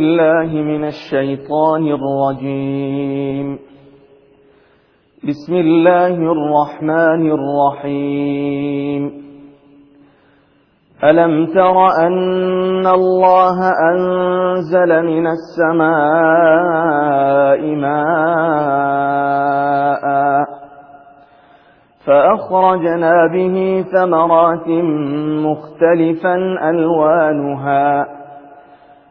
بالله من الشيطان الرجيم. بسم الله الرحمن الرحيم. ألم تر أن الله أنزل من السماء ماء فأخرجنا به ثمرات مختلفا ألوانها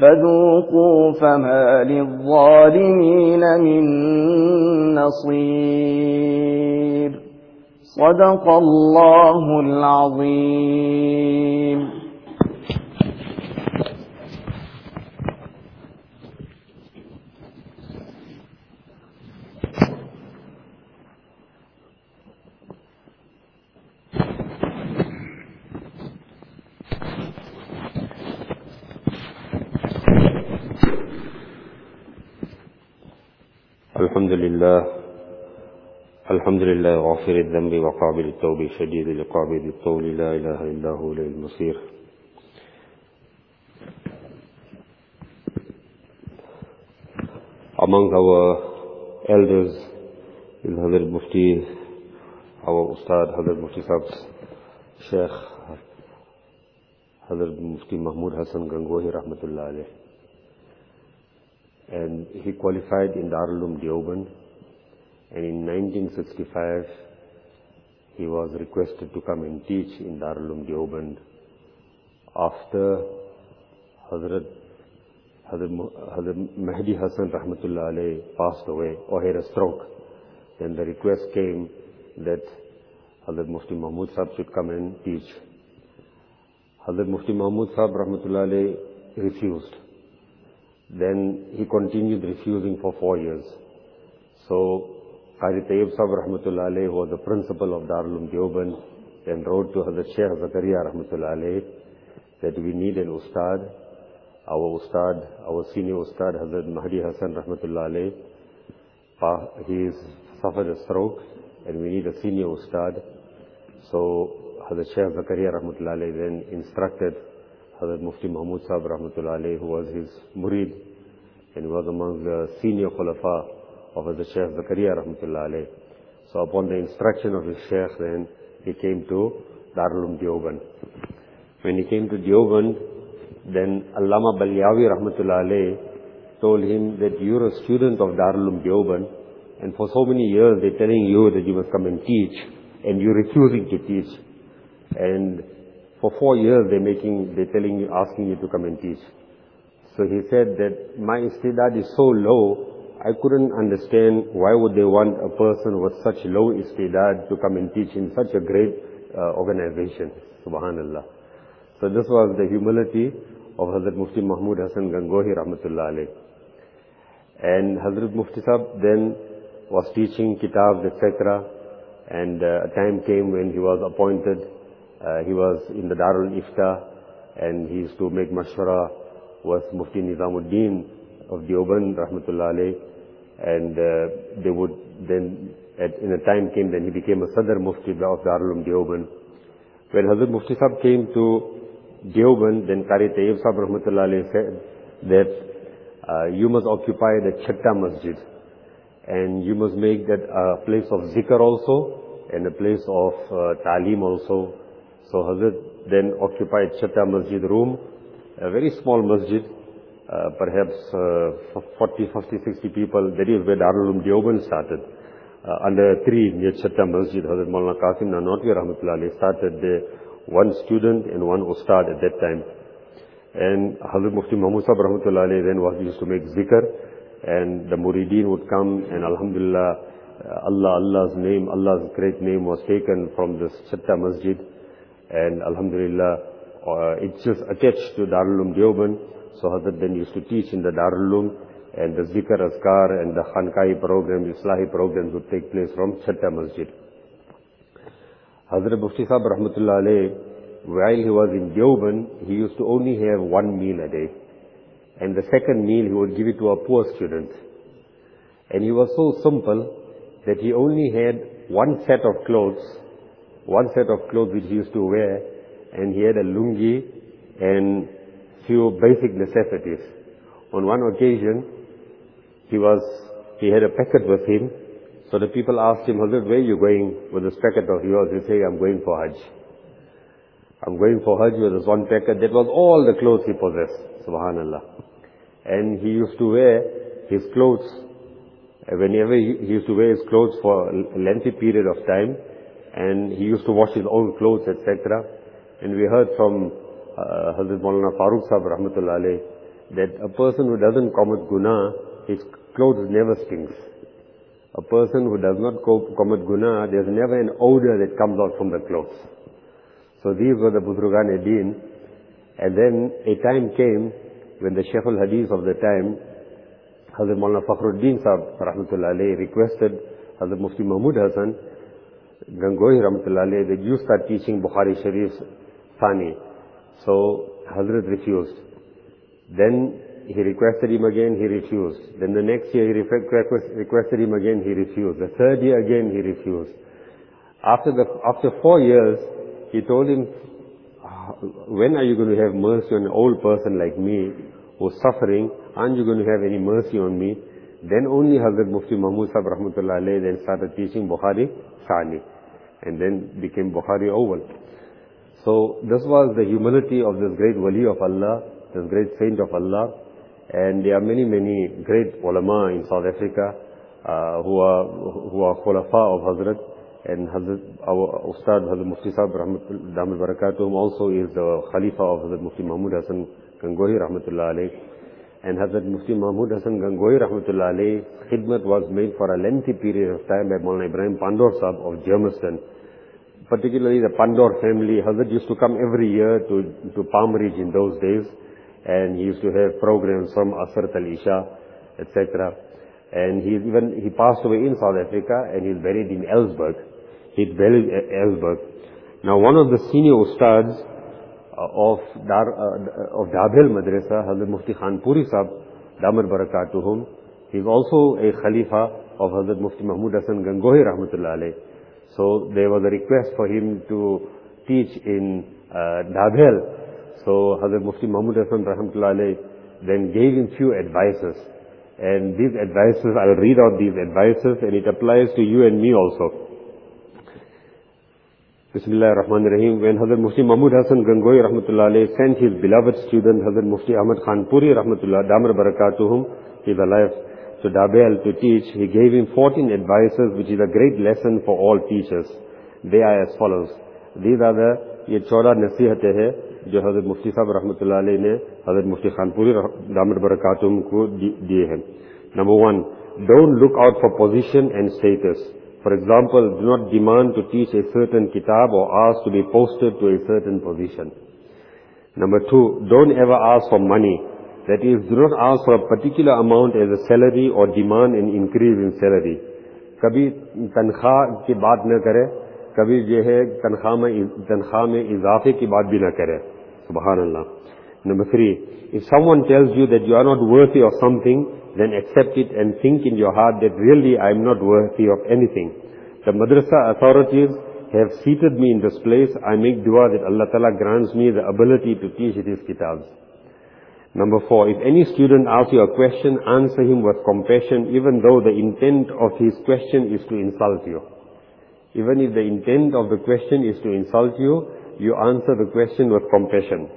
فذوقوا فما للظالمين من نصير. صدق الله العظيم الحمد لله الحمد لله غافر الذنب وقابل التوب شديد العقاب الطول لا إله إلا هو إليه المصير Among our elders is Hazrat Mufti, our Ustad Hazrat Mufti Sahib's Sheikh Hazrat Mufti Mahmud Hassan Gangohi Rahmatullah alayh. And he qualified in Darul Uloom Deoband. And in 1965, he was requested to come and teach in Darul Uloom Deoband. After Hazrat, Hazrat, Hazrat Mahdi Hassan Rahmatullah alayh passed away or had a stroke, then the request came that Hazrat Mufti Mahmud Sahib should come and teach. Hazrat Mufti Mahmud Sahib Rahmatullah alayh refused. Then he continued refusing for four years. So قادی Tayyib صاحب رحمۃ اللہ علیہ د principle of دارالم دیوبن حضرت شیخ زکری رحمۃ اللہ علیہ that we need and استاد او استاد او سینئر استاد حضرت مہدی حسن رحمۃ اللہ علیہ and we need a senior استاد سو حضرت شیخ زکریہ رحمۃ اللہ علیہ انسٹرکٹڈ حضرت مفتی محمود صاحب رحمۃ اللہ علیہ مرید اینڈ واز سینئر خلفا of Hazrat Shaykh Zakaria Rahmatullah alayh. So upon the instruction of his Shaykh then he came to Darul Uloom When he came to Deoband, then Allama Balyawi Rahmatullah alayh told him that you're a student of Darul Uloom and for so many years they're telling you that you must come and teach, and you're refusing to teach. And for four years they're making, they're telling you, asking you to come and teach. So he said that my istidad is so low, I couldn't understand why would they want a person with such low istidad to come and teach in such a great uh, organization. Subhanallah. So this was the humility of Hazrat Mufti Mahmud Hassan Gangohi Rahmatullah alayh. And Hazrat Mufti Sahib then was teaching kitabs, etc. And uh, a time came when he was appointed. Uh, he was in the Darul Ifta and he used to make mashwara with Mufti Nizamuddin of Deoband, Rahmatullah alayh. And uh, they would then, in a time came, then he became a Sadr Mufti of Darul Uloom Deoband. When Hazrat Mufti Sahib came to Deoband, then Qari Tayyib Sahib Rahmatullah said that uh, you must occupy the Chatta Masjid and you must make that a place of zikr also and a place of uh, ta'aleem also. So Hazrat then occupied Chatta Masjid room, a very small masjid, perhaps uh, 40, 50, 60 people. That is where Darul Uloom Deoband started. Uh, under near Chatta Masjid, Hazrat Maulana Qasim Nanotwi Rahmatullahi started there, one student and one ustad at that time. And Hazrat Mufti Mahmud Sahib Rahmatullah then was used to make zikr and the murideen would come and alhamdulillah uh, Allah Allah's name Allah's great name was taken from this Chatta Masjid and alhamdulillah uh, it's just attached to Darul Uloom so Hazrat then used to teach in the Darul and the Zikr Azkar and the Khankai program, Islahi programs would take place from Chatta Masjid. Hazrat Mufti Sahib Rahmatullah while he was in Deoband, he used to only have one meal a day and the second meal he would give it to a poor student. And he was so simple that he only had one set of clothes, one set of clothes which he used to wear, and he had a lungi and few basic necessities. On one occasion, he was, he had a packet with him, so the people asked him, Hazrat, where are you going with this packet of yours? He said, I'm going for Hajj. I'm going for Hajj with this one packet. That was all the clothes he possessed. Subhanallah and he used to wear his clothes, uh, whenever he, he used to wear his clothes for a lengthy period of time, and he used to wash his own clothes, etc. And we heard from uh, Hazrat Maulana Farooq Sahib Rahmatullah alayh, that a person who doesn't commit guna, his clothes never stinks. A person who does not commit guna, there's never an odor that comes out from the clothes. So these were the Budrugan Edin. And then a time came when the Shaykh al-Hadith of the time, Hazrat Maulana Fakhruddin Sahib Rahmatullah alayhi requested Hazrat Mufti Mahmud Hassan Gangohi Rahmatullah that you start teaching Bukhari Sharif Thani. So Hazrat refused. Then he requested him again, he refused. Then the next year he requested him again, he refused. The third year again he refused. After, the, after four years, he told him, ah, when are you going to have mercy on an old person like me who's suffering? Aren't you going to have any mercy on me? Then only Hazrat Mufti Mahmud Sahib Rahmatullah then started teaching Bukhari Sani and then became Bukhari Oval. So this was the humility of this great ولی of Allah this great saint of Allah and they are many many great پولما in South Africa خلفہ of حضرت and حضرت استاد حضرت مفتی صاحب اللہ برکاتو از دا خلیفہ of حضرت مفتی محمود حسن گنگوئی رحمت اللہ علیہ اینڈ حضرت مفتی محمود حسن گنگوئی رحمۃ اللہ علیہ khidmat was made for lengthy period of time محمولانا Ibrahim Pandor sahib of Germiston particularly the Pandor family, Hazrat used to come every year to, to Palm Ridge in those days, and he used to have programs from Asr al-Isha, etc. And he even, he passed away in South Africa, and he's buried in Ellsberg. He's buried in Ellsberg. Now one of the senior ustads of Dar, uh, of Dabhel Madrasa, Hazrat Mufti Khan Puri Sahib, Damar Barakatuhum, he's also a Khalifa of Hazrat Mufti Mahmud Hassan Gangohi Rahmatullah alayh. So there was a request for him to teach in uh, Dabhel. So Hazrat Mufti Mahmud Hassan Rahmatullah then gave him few advices. And these advices, I will read out these advices and it applies to you and me also. Bismillah ar-Rahman ar-Rahim. When Hazrat Mufti Mahmud Hassan Gangohi Rahmatullah sent his beloved student Hazrat Mufti Ahmad Khan Puri Rahmatullah, Damar Barakatuhum, he is alive, to Dabel to teach, he gave him 14 advices, which is a great lesson for all teachers. They are as follows. These are the, یہ چودہ نصیحتیں ہیں جو حضرت مفتی صاحب رحمۃ اللہ علیہ نے حضرت مفتی خانپوری دامر برکاتم کو دیے ہیں number one don't look out for position and status for example do not demand to teach a certain kitab or ask to be posted to a certain position number two don't ever ask for money that is آج for a particular amount as a salary or demand and increase in salary کبھی تنخواہ کی بات نہ کرے، کبھی جو ہے تنخواہ میں تنخواہ میں اضافے کی بات بھی نہ کرے۔ سبحان اللہ۔ Number three some one tells you that you are not worthy of something then accept انار that really I am not worthy of anything the madrasa authorities have seated me this place I make D آر that اللہ تعالیٰ grant me ability to teach these kitab Number four, if any student asks you a question, answer him with compassion, even though the intent of his question is to insult you. Even if the intent of the question is to insult you, you answer the question with compassion.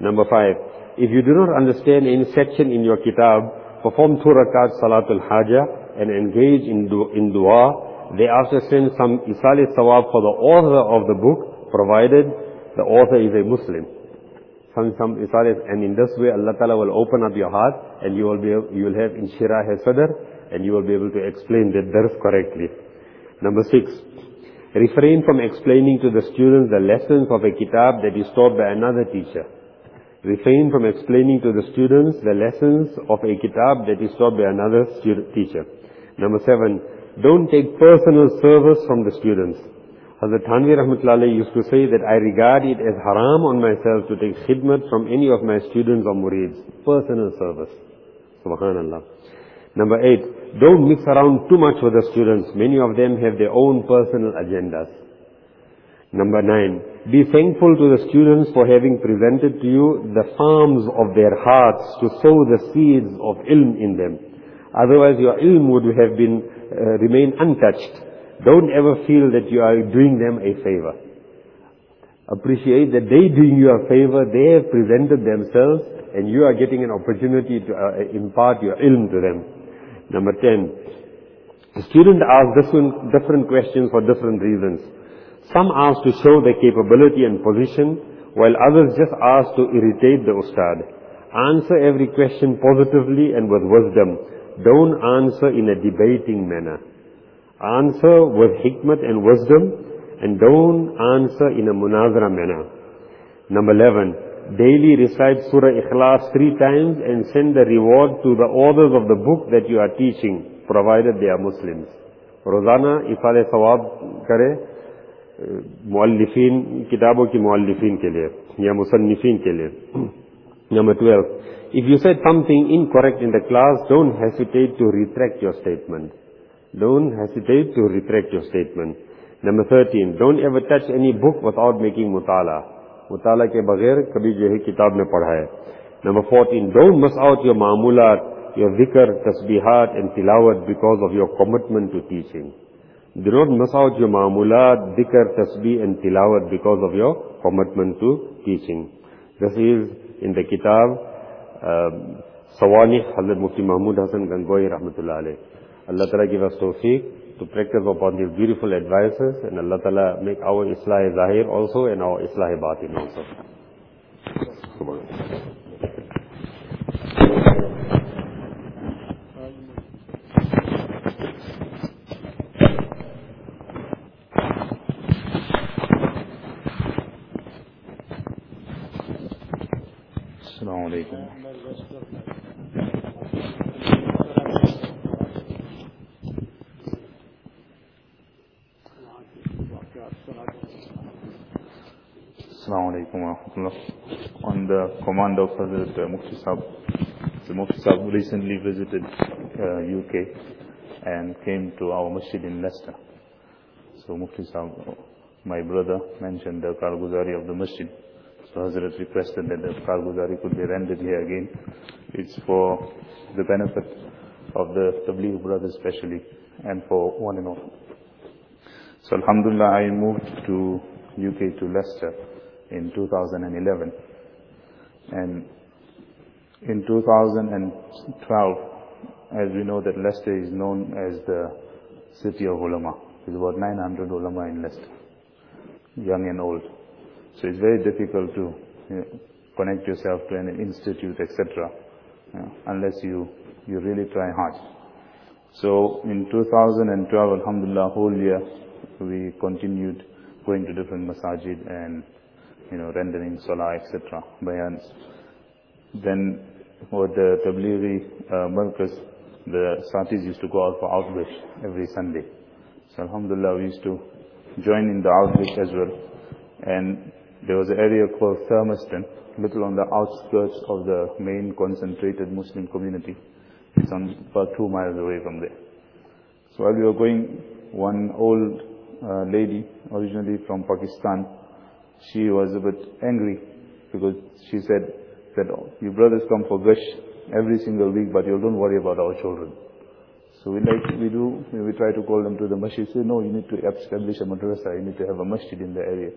Number five, if you do not understand any section in your kitab, perform two rakat salatul hajah and engage in, du in dua. Thereafter send some isali sawab for the author of the book, provided the author is a Muslim some, some and in this way Allah Ta'ala will open up your heart and you will be, you will have inshirah sadr and you will be able to explain the dars correctly. Number six, refrain from explaining to the students the lessons of a kitab that is taught by another teacher. Refrain from explaining to the students the lessons of a kitab that is taught by another teacher. Number seven, don't take personal service from the students. Hazrat Thanvi Rahmatullah used to say that I regard it as haram on myself to take khidmat from any of my students or murids. Personal service. Subhanallah. Number eight, don't mix around too much with the students. Many of them have their own personal agendas. Number nine, be thankful to the students for having presented to you the farms of their hearts to sow the seeds of ilm in them. Otherwise your ilm would have been, uh, remain untouched. Don't ever feel that you are doing them a favor. Appreciate that they doing you a favor, they have presented themselves and you are getting an opportunity to uh, impart your ilm to them. Number 10. The student asks different, different questions for different reasons. Some ask to show their capability and position, while others just ask to irritate the ustad. Answer every question positively and with wisdom. Don't answer in a debating manner. Answer with hikmat and wisdom and don't answer in a munazara manner. Number 11. Daily recite Surah Ikhlas three times and send the reward to the authors of the book that you are teaching, provided they are Muslims. روزانہ افال ثواب کرے مؤلفین کتابوں کی مؤلفین کے لیے یا مصنفین کے لیے number twelve if you said something incorrect in the class don't hesitate to retract your statement don't hesitate to retract your statement. Number 13, don't ever touch any book without making mutala. Mutala ke baghair kabhi jo hai kitab mein padha hai. Number 14, don't miss out your ma'amulat, your dhikr, tasbihat and tilawat because of your commitment to teaching. Do not miss out your maamulat, dhikr, tasbih and tilawat because of your commitment to teaching. This is in the kitab um, Sawani Hazrat Mufti Mahmud Hassan Gangoi Rahmatullah alayh. Allah Ta'ala give us tawfiq to practice upon these beautiful advices and Allah Ta'ala make our Islah Zahir also and our Islah Batin also. On the command of Hazrat uh, Mufti Sahib the Mufti Sahib recently visited uh, UK and came to our masjid in Leicester. So Mufti Sahib my brother mentioned the Karguzari of the masjid. So Hazrat requested that the Karguzari could be rendered here again. It's for the benefit of the Tabligh brothers especially and for one and all. So Alhamdulillah I moved to UK to Leicester in 2011 and in 2012 as we know that Leicester is known as the city of ulama. There's about 900 ulama in Leicester young and old. So it's very difficult to you know, connect yourself to an institute etc you know, unless you you really try hard. So in 2012 alhamdulillah whole year we continued going to different masajid and you know, rendering salah, etc., bayans. Then for the Tablighi uh, the Satis used to go out for outreach every Sunday. So Alhamdulillah, we used to join in the outreach as well. And there was an area called Thermiston, little on the outskirts of the main concentrated Muslim community. It's on about two miles away from there. So while we were going, one old uh, lady, originally from Pakistan, she was a bit angry because she said that oh, you brothers come for gush every single week, but you don't worry about our children. So we like, we do, we try to call them to the masjid, say no, you need to establish a madrasa, you need to have a masjid in the area.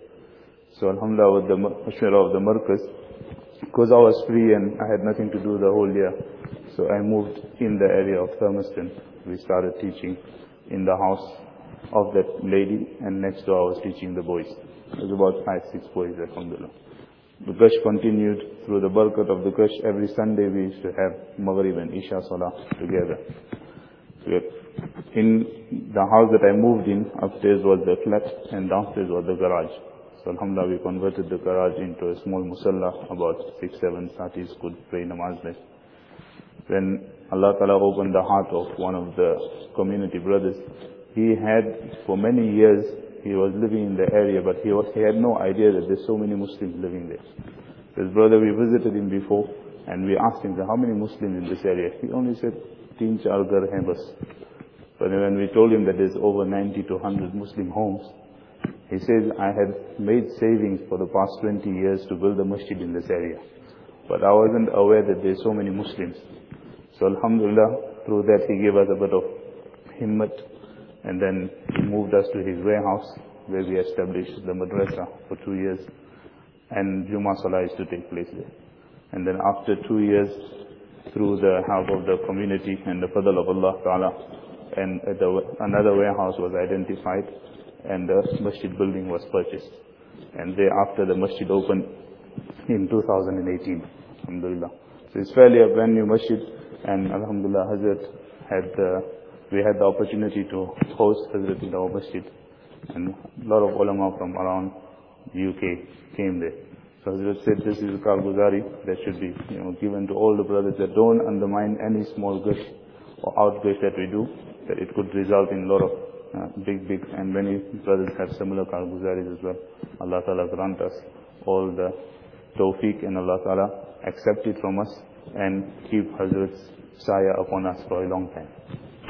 So alhamdulillah with the mashwara of the markaz, because I was free and I had nothing to do the whole year, so I moved in the area of Thermiston. We started teaching in the house of that lady and next door I was teaching the boys. There was about five, six boys, alhamdulillah. The Gush continued through the barakat of the Gush. Every Sunday we used to have Maghrib and Isha Salah together. In the house that I moved in, upstairs was the flat and downstairs was the garage. So alhamdulillah we converted the garage into a small musalla, about six, seven satis could pray namaz there. When Allah Ta'ala opened the heart of one of the community brothers, he had for many years he was living in the area, but he, was, he had no idea that there's so many Muslims living there. His brother, we visited him before, and we asked him, how many Muslims in this area? He only said, Teen char gar hai bas. But when we told him that there's over 90 to 100 Muslim homes, he says, I had made savings for the past 20 years to build a masjid in this area. But I wasn't aware that there's so many Muslims. So Alhamdulillah, through that he gave us a bit of himmat and then he moved us to his warehouse where we established the madrasa for two years and Juma Salah is to take place there. And then after two years, through the help of the community and the fadl of Allah Ta'ala, and the, another warehouse was identified and the masjid building was purchased. And thereafter the masjid opened in 2018, Alhamdulillah. So it's fairly a brand new masjid and Alhamdulillah Hazrat had the we had the opportunity to host Hazrat in our masjid. And a lot of ulama from around UK came there. So Hazrat said this is a karguzari that should be you know, given to all the brothers that don't undermine any small gush or outgush that we do, that it could result in a lot of uh, big, big, and many brothers have similar karguzaris as well. Allah Ta'ala grant us all the tawfiq and Allah Ta'ala accept it from us and keep Hazrat's saya upon us for a long time.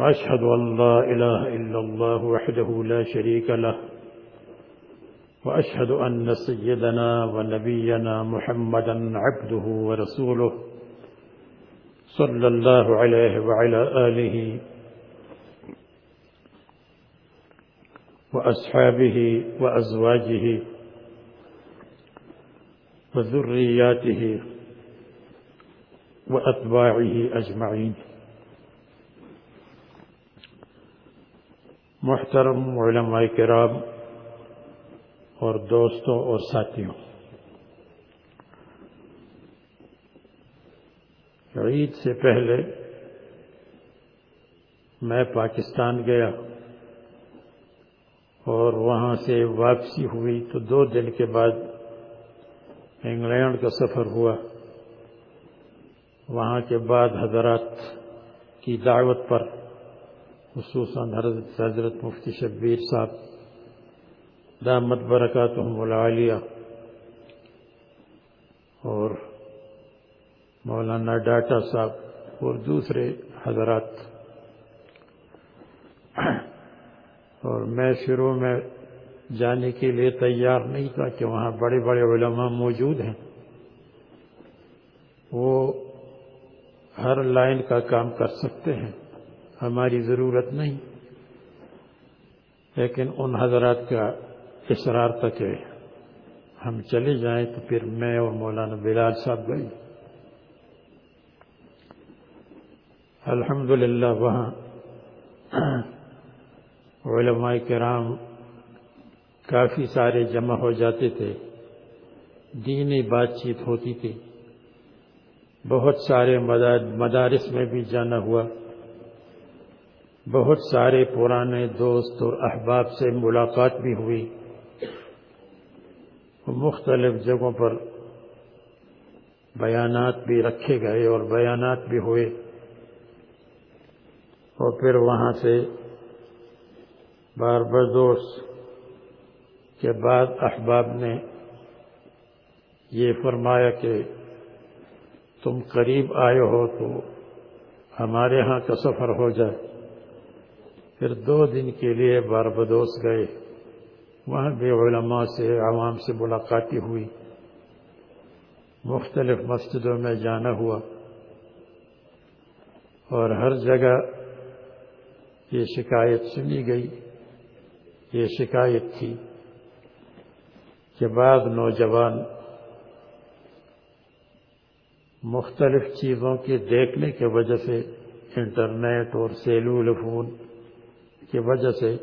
وأشهد أن لا إله إلا الله وحده لا شريك له وأشهد أن سيدنا ونبينا محمدا عبده ورسوله صلى الله عليه وعلى آله وأصحابه وأزواجه وذرياته وأتباعه أجمعين. محترم علماء کرام اور دوستوں اور ساتھیوں، عید سے پہلے میں پاکستان گیا اور وہاں سے واپسی ہوئی تو دو دن کے بعد انگلینڈ کا سفر ہوا۔ وہاں کے بعد حضرات کی دعوت پر خصوصاً حضرت حضرت مفتی شبیر صاحب، دامت برکاتہم العالیہ اور مولانا ڈاٹا صاحب اور دوسرے حضرات۔ اور میں شروع میں جانے کے لیے تیار نہیں تھا کہ وہاں بڑے بڑے علماء موجود ہیں۔ وہ ہر لائن کا کام کر سکتے ہیں۔ ہماری ضرورت نہیں۔ لیکن ان حضرات کا اصرار تھا کہ ہم چلے جائیں تو پھر میں اور مولانا بلال صاحب گئے۔ الحمدللہ، وہاں علماء کرام کافی سارے جمع ہو جاتے تھے۔ دینی بات چیت ہوتی تھی۔ بہت سارے مدارس میں بھی جانا ہوا۔ بہت سارے پرانے دوست اور احباب سے ملاقات بھی ہوئی۔ مختلف جگہوں پر بیانات بھی رکھے گئے اور بیانات بھی ہوئے۔ اور پھر وہاں سے بار بدوش کے بعد احباب نے یہ فرمایا کہ تم قریب آئے ہو تو ہمارے ہاں کا سفر ہو جائے۔ پھر دو دن کے لیے باربدوس گئے۔ وہاں بھی علماء سے عوام سے ملاقاتی ہوئی۔ مختلف مسجدوں میں جانا ہوا۔ اور ہر جگہ یہ شکایت سنی گئی۔ یہ شکایت تھی کہ بعض نوجوان مختلف چیزوں کے دیکھنے کی وجہ سے انٹرنیٹ اور سیلول فون کی وجہ سے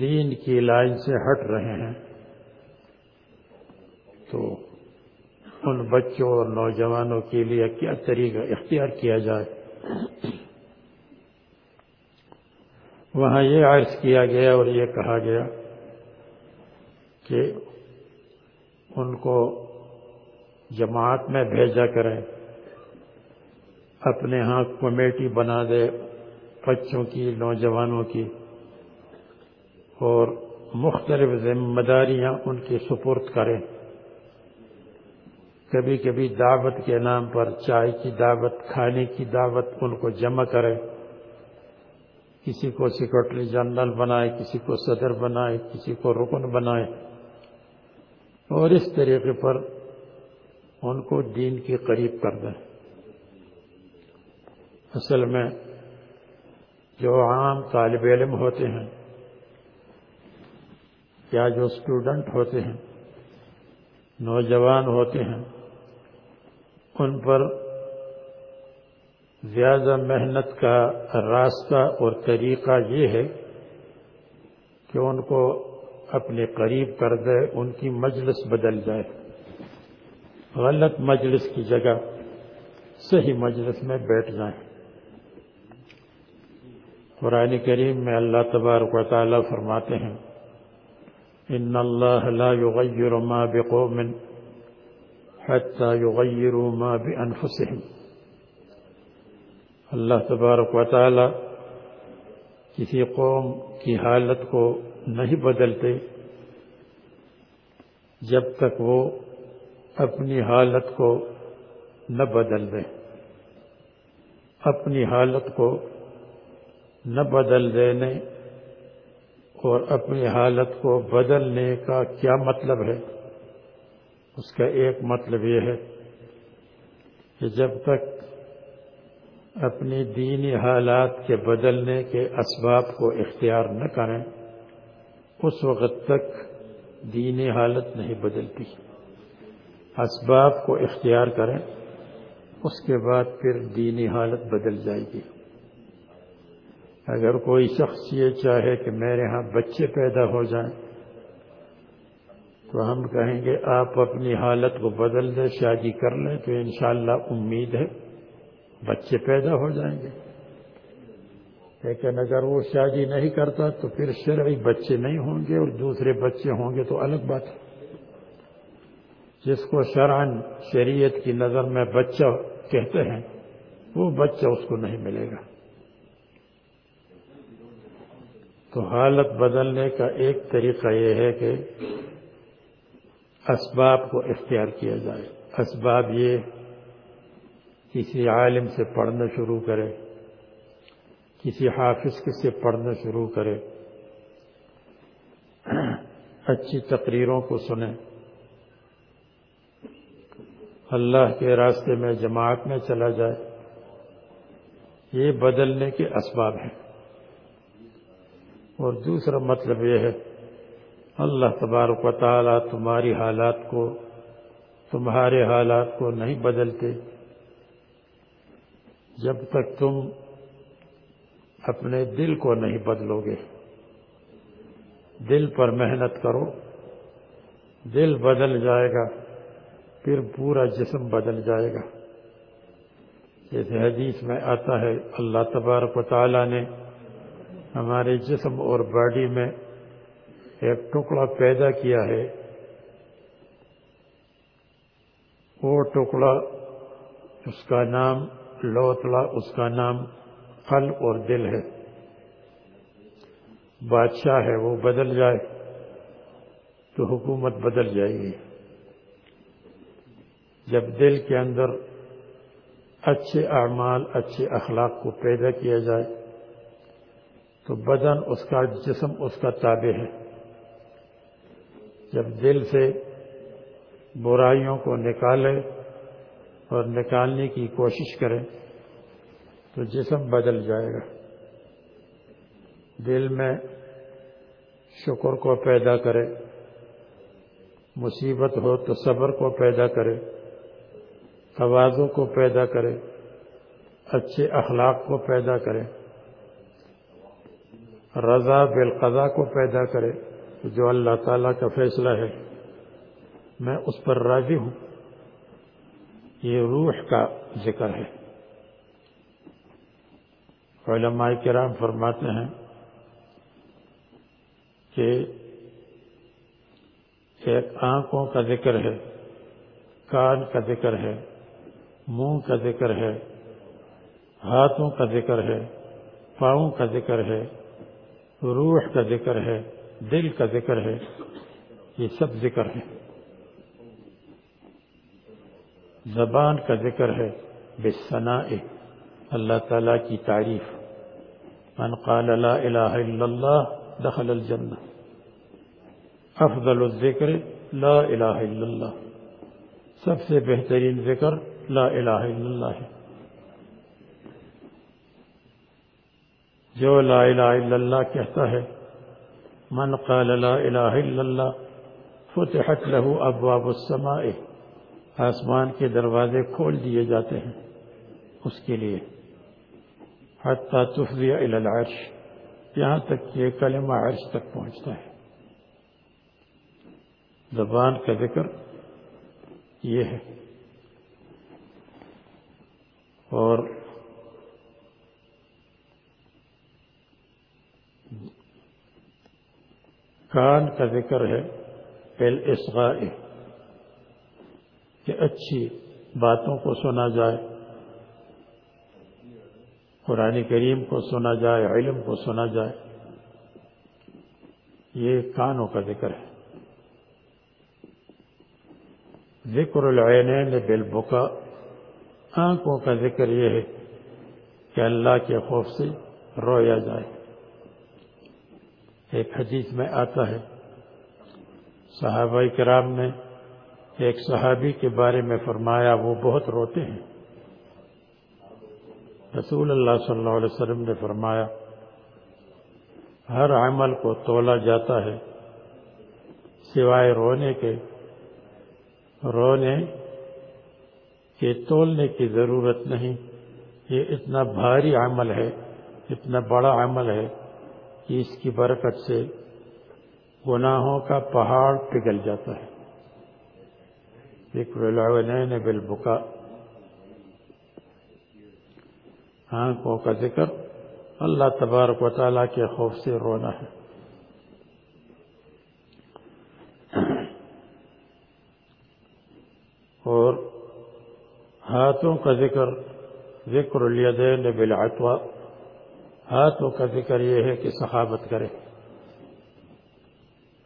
دین کی لائن سے ہٹ رہے ہیں۔ تو ان بچوں اور نوجوانوں کے لیے کیا طریقہ اختیار کیا جائے؟ وہاں یہ عرض کیا گیا اور یہ کہا گیا کہ ان کو جماعت میں بھیجا کریں، اپنے ہاں کمیٹی بنا دے بچوں کی، نوجوانوں کی اور مختلف ذمہ داریاں ان کی سپرد کریں۔ کبھی کبھی دعوت کے نام پر چائے کی دعوت، کھانے کی دعوت ان کو جمع کریں۔ کسی کو سیکرٹری جنرل بنائے، کسی کو صدر بنائے، کسی کو رکن بنائے۔ اور اس طریقے پر ان کو دین کے قریب کر دیں۔ اصل میں جو عام طالب علم ہوتے ہیں یا جو اسٹوڈنٹ ہوتے ہیں، نوجوان ہوتے ہیں، ان پر زیادہ محنت کا راستہ اور طریقہ یہ ہے کہ ان کو اپنے قریب کر دے، ان کی مجلس بدل جائے۔ غلط مجلس کی جگہ صحیح مجلس میں بیٹھ جائیں۔ قرآن کریم میں اللہ تبارک و تعالیٰ فرماتے ہیں، ان اللہ لا يغیر ما بقوم حتى يغیروا ما بانفسهم. اللہ تبارک و تعالی کسی قوم کی حالت کو نہیں بدلتے جب تک وہ اپنی حالت کو نہ بدل دیں اپنی حالت کو نہ بدل دینے اور اپنی حالت کو بدلنے کا کیا مطلب ہے؟ اس کا ایک مطلب یہ ہے کہ جب تک اپنی دینی حالات کے بدلنے کے اسباب کو اختیار نہ کریں، اس وقت تک دینی حالت نہیں بدلتی۔ اسباب کو اختیار کریں، اس کے بعد پھر دینی حالت بدل جائے گی۔ اگر کوئی شخص یہ چاہے کہ میرے ہاں بچے پیدا ہو جائیں، تو ہم کہیں گے آپ اپنی حالت کو بدل دیں، شادی کر لیں، تو انشاءاللہ امید ہے بچے پیدا ہو جائیں گے۔ لیکن اگر وہ شادی نہیں کرتا تو پھر شرعی بچے نہیں ہوں گے اور دوسرے بچے ہوں گے تو الگ بات ہے۔ جس کو شرعن شریعت کی نظر میں بچہ کہتے ہیں، وہ بچہ اس کو نہیں ملے گا۔ تو حالت بدلنے کا ایک طریقہ یہ ہے کہ اسباب کو اختیار کیا جائے۔ اسباب یہ کسی عالم سے پڑھنا شروع کرے، کسی حافظ سے پڑھنا شروع کرے، اچھی تقریروں کو سنیں اللہ کے راستے میں جماعت میں چلا جائے۔ یہ بدلنے کے اسباب ہیں۔ اور دوسرا مطلب یہ ہے، اللہ تبارک و تعالیٰ تمہاری حالات کو، تمہارے حالات کو نہیں بدلتے۔ جب تک تم اپنے دل کو نہیں بدلو گے، دل پر محنت کرو، دل بدل جائے گا، پھر پورا جسم بدل جائے گا۔ جیسے حدیث میں آتا ہے، اللہ تبارک و تعالیٰ نے ہمارے جسم اور باڈی میں ایک ٹکڑا پیدا کیا ہے۔ وہ ٹکڑا اس کا نام لوتلا، اس کا نام قلب اور دل ہے۔ بادشاہ ہے، وہ بدل جائے تو حکومت بدل جائے گی۔ جب دل کے اندر اچھے اعمال، اچھے اخلاق کو پیدا کیا جائے تو بدن اس کا جسم اس کا تابع ہے۔ جب دل سے برائیوں کو نکالے اور نکالنے کی کوشش کرے تو جسم بدل جائے گا۔ دل میں شکر کو پیدا کرے، مصیبت ہو تو صبر کو پیدا کرے توازوں کو پیدا کرے، اچھے اخلاق کو پیدا کرے۔ رضا بالقضا کو پیدا کرے، جو اللہ تعالیٰ کا فیصلہ ہے۔ میں اس پر راضی ہوں۔ یہ روح کا ذکر ہے۔ علماء کرام فرماتے ہیں کہ ایک آنکھوں کا ذکر ہے، کان کا ذکر ہے، منہ کا ذکر ہے، ہاتھوں کا ذکر ہے، پاؤں کا ذکر ہے۔ روح کا ذکر ہے، دل کا ذکر ہے، یہ سب ذکر ہے زبان کا ذکر ہے بے اللہ تعالیٰ کی تعریف۔ من قال لا الہ الا اللہ، دخل الجنہ۔ افضل الذکر، لا الہ الا اللہ۔ سب سے بہترین ذکر، لا الہ الا اللہ ہے۔ جو لا الہ الا اللہ کہتا ہے۔ من قال لا الہ الا اللہ، فتحت له ابواب السماء۔ آسمان کے دروازے کھول دیے جاتے ہیں اس کے لیے۔ حتی تفضی الى العرش، یہاں تک کہ کلمہ عرش تک پہنچتا ہے۔ زبان کا ذکر یہ ہے۔ اور کان کا ذکر ہے الاسغاء، کہ اچھی باتوں کو سنا جائے، قرآن کریم کو سنا جائے، علم کو سنا جائے، یہ کانوں کا ذکر ہے۔ ذکر العینین بالبکا آنکھوں کا ذکر یہ ہے کہ اللہ کے خوف سے رویا جائے۔ ایک حدیث میں آتا ہے۔ صحابہ کرام نے ایک صحابی کے بارے میں فرمایا، وہ بہت روتے ہیں۔ رسول اللہ صلی اللہ علیہ وسلم نے فرمایا، ہر عمل کو تولا جاتا ہے، سوائے رونے کے۔ رونے کے تولنے کی ضرورت نہیں، یہ اتنا بھاری عمل ہے، اتنا بڑا عمل ہے۔ کہ اس کی برکت سے گناہوں کا پہاڑ پگھل جاتا ہے۔ ذکر العونین بالبکا آنکھوں کا ذکر اللہ تبارک و تعالیٰ کے خوف سے رونا ہے۔ اور ہاتھوں کا ذکر ذکر الیدین بالعطوہ ہاتھوں کا ذکر یہ ہے کہ صحابت کرے۔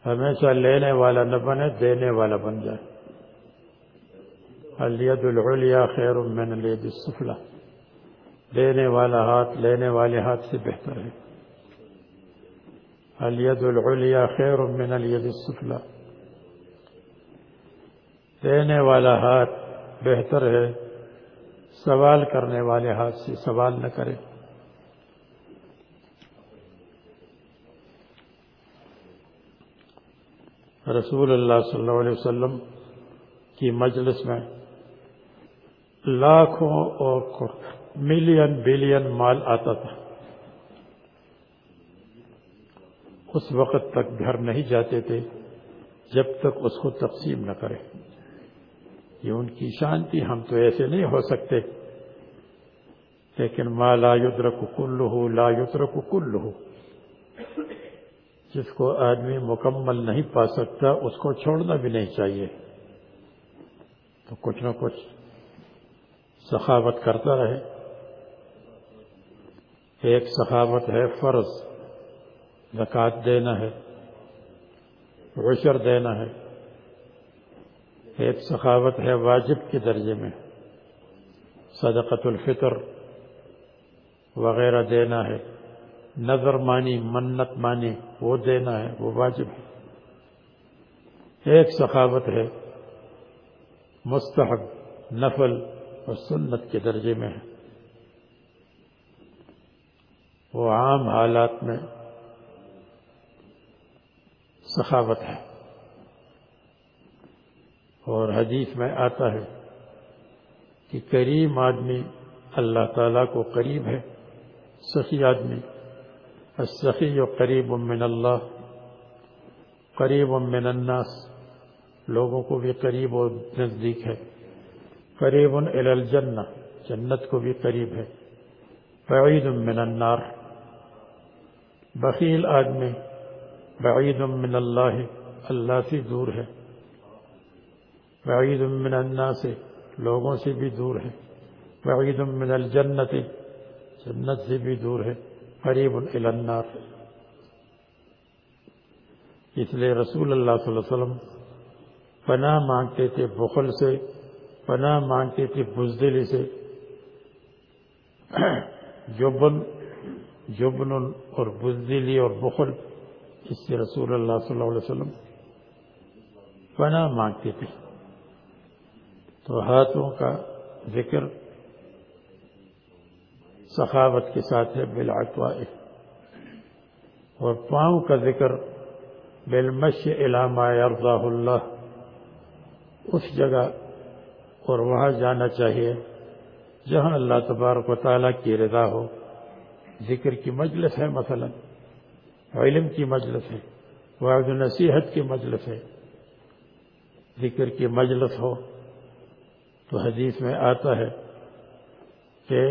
ہمیشہ لینے والا نہ بنے، دینے والا بن جائے۔ الید العلیاء خیر من الید السفلہ دینے والا ہاتھ لینے والے ہاتھ سے بہتر ہے۔ الید العلیاء خیر من الید السفلہ دینے والا ہاتھ بہتر ہے۔ سوال کرنے والے ہاتھ سے سوال نہ کرے۔ رسول اللہ صلی اللہ علیہ وسلم کی مجلس میں لاکھوں اور ملین بلین مال آتا تھا۔ اس وقت تک گھر نہیں جاتے تھے جب تک اس کو تقسیم نہ کرے۔ یہ ان کی شانتی ہم تو ایسے نہیں ہو سکتے۔ لیکن ما لا یدرک کل لا یدرک کل جس کو آدمی مکمل نہیں پا سکتا، اس کو چھوڑنا بھی نہیں چاہیے۔ تو کچھ نہ کچھ سخاوت کرتا رہے۔ ایک سخاوت ہے فرض، زکوٰۃ دینا ہے، عشر دینا ہے۔ ایک سخاوت ہے واجب کے درجے میں صدقت الفطر وغیرہ دینا ہے۔ نظر مانی، منت مانی، وہ دینا ہے، وہ واجب ہے۔ ایک سخاوت ہے، مستحب، نفل اور سنت کے درجے میں ہے۔ وہ عام حالات میں سخاوت ہے۔ اور حدیث میں آتا ہے کہ کریم آدمی اللہ تعالیٰ کو قریب ہے سخی آدمی السخی قریب من اللہ قریب من الناس، لوگوں کو بھی قریب اور نزدیک ہے، قریب الجنہ، جنت کو بھی قریب ہے، بعید من النار، بخیل آدمی، بعید من اللہ اللہ سے دور ہے، بعید من الناس، لوگوں سے بھی دور ہے، بعید من الجنت، جنت سے بھی دور ہے۔ قریب النار۔ اس لیے رسول اللہ صلی اللہ علیہ وسلم پناہ مانگتے تھے بخل سے، پناہ مانگتے تھے بزدلی سے۔ جبن جبن اور بزدلی اور بخل، اس سے رسول اللہ صلی اللہ علیہ وسلم پناہ مانگتے تھے۔ تو ہاتھوں کا ذکر سخاوت کے ساتھ ہے بالعطواء۔ اور پاؤں کا ذکر بالمش علامہ ارضاء اللہ۔ اس جگہ اور وہاں جانا چاہیے جہاں اللہ تبارک و تعالیٰ کی رضا ہو۔ ذکر کی مجلس ہے مثلا، علم کی مجلس ہے واحد نصیحت کی مجلس ہے۔ ذکر کی مجلس ہو تو حدیث میں آتا ہے کہ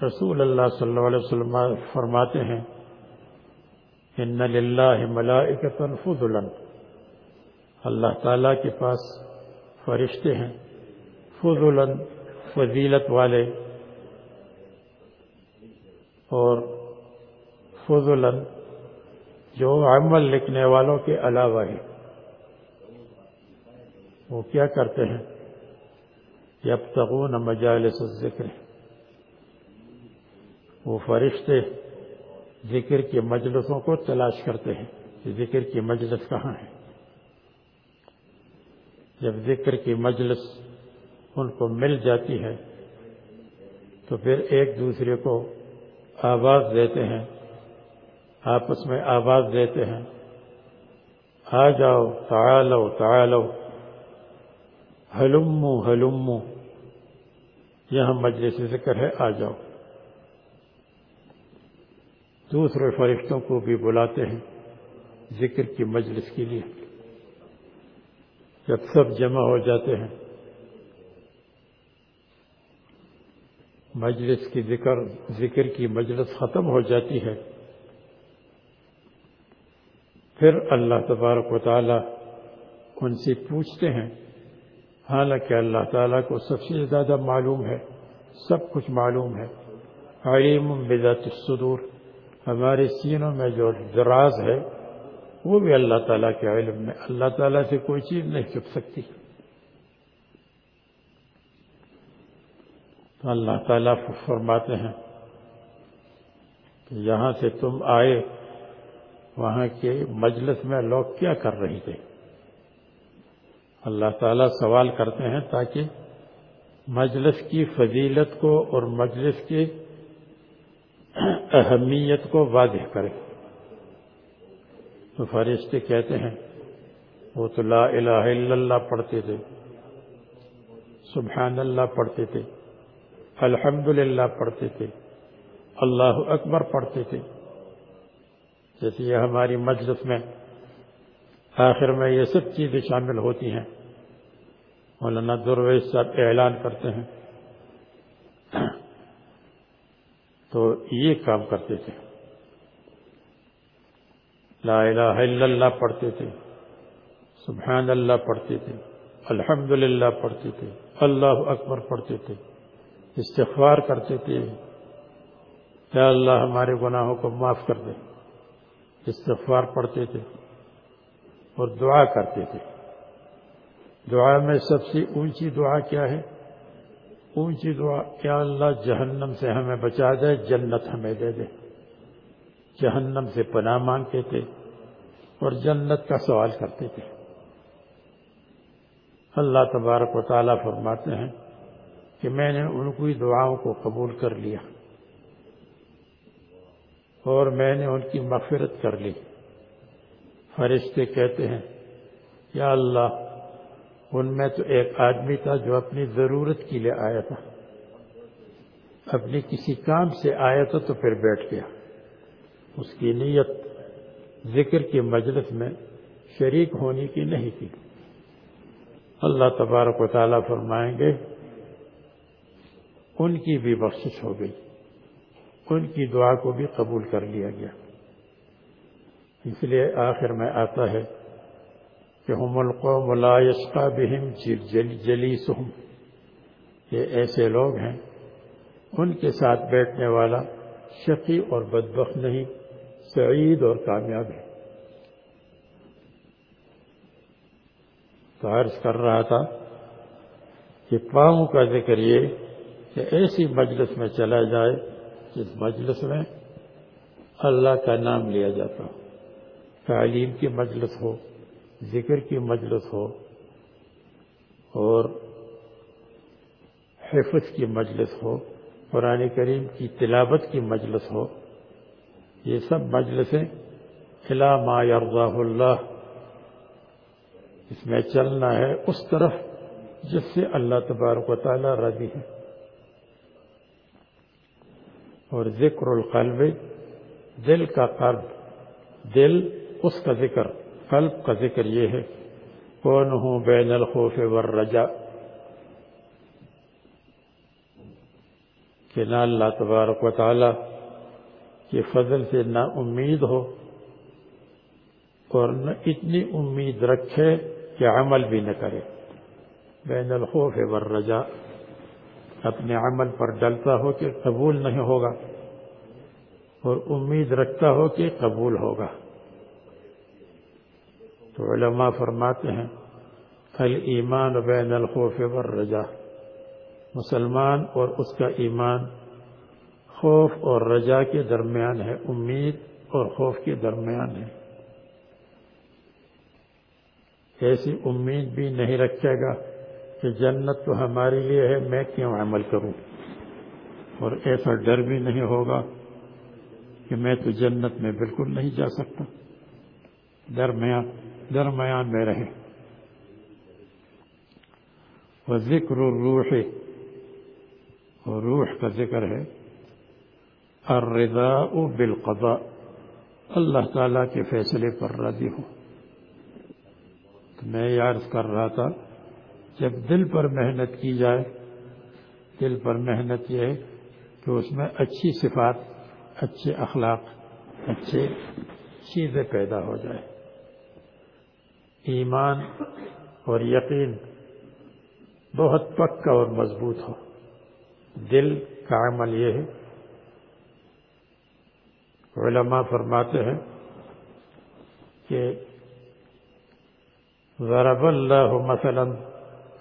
رسول اللہ صلی اللہ علیہ وسلم فرماتے ہیں، ان للہ ملائکتا فضلا. اللہ تعالیٰ کے پاس فرشتے ہیں فضول فضیلت والے، اور فضول جو عمل لکھنے والوں کے علاوہ ہے وہ کیا کرتے ہیں؟ جب تغون مجالس الذکر۔ وہ فرشتے ذکر کی مجلسوں کو تلاش کرتے ہیں کہ ذکر کی مجلس کہاں ہے۔ جب ذکر کی مجلس ان کو مل جاتی ہے تو پھر ایک دوسرے کو آواز دیتے ہیں، آپس میں آواز دیتے ہیں۔ آ جاؤ، تعالو تعالو۔ ہلمو ہلمو۔ یہاں مجلس ذکر ہے، آ جاؤ۔ دوسرے فرشتوں کو بھی بلاتے ہیں ذکر کی مجلس کے لیے۔ جب سب جمع ہو جاتے ہیں، مجلس کی ذکر ذکر کی مجلس ختم ہو جاتی ہے۔ پھر اللہ تبارک و تعالی ان سے پوچھتے ہیں، حالانکہ اللہ تعالیٰ کو سب سے زیادہ معلوم ہے، سب کچھ معلوم ہے۔ علیم بذات الصدور۔ ہمارے سینوں میں جو دراز ہے، وہ بھی اللہ تعالیٰ کے علم میں، اللہ تعالیٰ سے کوئی چیز نہیں چھپ سکتی۔ تو اللہ تعالیٰ فرماتے ہیں کہ یہاں سے تم آئے، وہاں کے مجلس میں لوگ کیا کر رہے تھے؟ اللہ تعالیٰ سوال کرتے ہیں تاکہ مجلس کی فضیلت کو اور مجلس کی اہمیت کو واضح کرے۔ تو فرشتے کہتے ہیں، وہ تو لا الہ الا اللہ پڑھتے تھے۔ سبحان اللہ پڑھتے تھے۔ الحمد للہ پڑھتے تھے۔ اللہ اکبر پڑھتے تھے۔ جیسے یہ ہماری مجلس میں آخر میں یہ سب چیزیں شامل ہوتی ہیں۔ مولانا درویش صاحب اعلان کرتے ہیں۔ تو یہ کام کرتے تھے۔ لا الہ الا اللہ پڑھتے تھے۔ سبحان اللہ پڑھتے تھے۔ الحمد للہ پڑھتے تھے۔ اللہ اکبر پڑھتے تھے۔ استغفار کرتے تھے۔ یا اللہ ہمارے گناہوں کو معاف کر دے۔ استغفار پڑھتے تھے اور دعا کرتے تھے۔ دعا میں سب سے اونچی دعا کیا ہے؟ اونچی دعا کیا اللہ جہنم سے ہمیں بچا دے، جنت ہمیں دے دے۔ جہنم سے پناہ مانگتے تھے اور جنت کا سوال کرتے تھے۔ اللہ تبارک و تعالیٰ فرماتے ہیں کہ میں نے ان کی دعاؤں کو قبول کر لیا اور میں نے ان کی مغفرت کر لی۔ فرشتے کہتے ہیں، یا اللہ ان میں تو ایک آدمی تھا جو اپنی ضرورت کے لیے آیا تھا۔ اپنی کسی کام سے آیا تھا تو پھر بیٹھ گیا۔ اس کی نیت ذکر کی مجلس میں شریک ہونے کی نہیں تھی۔ اللہ تبارک و تعالیٰ فرمائیں گے، ان کی بھی بخشش ہو گئی۔ ان کی دعا کو بھی قبول کر لیا گیا۔ اس لیے آخر میں آتا ہے کہ ہم القوم لا یشقا بہم جلیسہم۔ یہ ایسے لوگ ہیں، ان کے ساتھ بیٹھنے والا شقی اور بدبخت نہیں، سعید اور کامیاب ہے۔ تو عرض کر رہا تھا کہ پاؤں کا ذکر یہ کہ ایسی مجلس میں چلا جائے جس مجلس میں اللہ کا نام لیا جاتا ہو، تعلیم کی مجلس ہو ذکر کی مجلس ہو اور حفظ کی مجلس ہو، قرآن کریم کی تلاوت کی مجلس ہو، یہ سب مجلسیں خلا ما یرضاہ اللہ، اس میں چلنا ہے اس طرف جس سے اللہ تبارک و تعالی راضی ہے۔ اور ذکر القلب، دل کا قلب دل اس کا ذکر۔ قلب کا ذکر یہ ہے، کون ہوں بین الخوف والرجا کہ نہ اللہ تبارک و تعالی کے فضل سے نہ امید ہو اور نہ اتنی امید رکھے کہ عمل بھی نہ کرے۔ بین الخوف والرجا اپنے عمل پر ڈلتا ہو کہ قبول نہیں ہوگا اور امید رکھتا ہو کہ قبول ہوگا۔ تو علماء فرماتے ہیں ایمان بین الخوف والرجا مسلمان اور اس کا ایمان خوف اور رجا کے درمیان ہے، امید اور خوف کے درمیان ہے۔ ایسی امید بھی نہیں رکھے گا کہ جنت تو ہمارے لیے ہے، میں کیوں عمل کروں؟ اور ایسا ڈر بھی نہیں ہوگا کہ میں تو جنت میں بالکل نہیں جا سکتا۔ درمیان درمیان میں رہے۔ وہ ذکر روح روح کا ذکر ہے۔ الرضاء بالقضاء۔ اللہ تعالیٰ کے فیصلے پر راضی ہوں۔ تو میں یہ عرض کر رہا تھا، جب دل پر محنت کی جائے، دل پر محنت یہ ہے کہ اس میں اچھی صفات، اچھے اخلاق، اچھے چیزیں پیدا ہو جائے ایمان اور یقین بہت پکا اور مضبوط ہو۔ دل کا عمل یہ ہے۔ علماء فرماتے ہیں کہ ضرب اللہ مثلا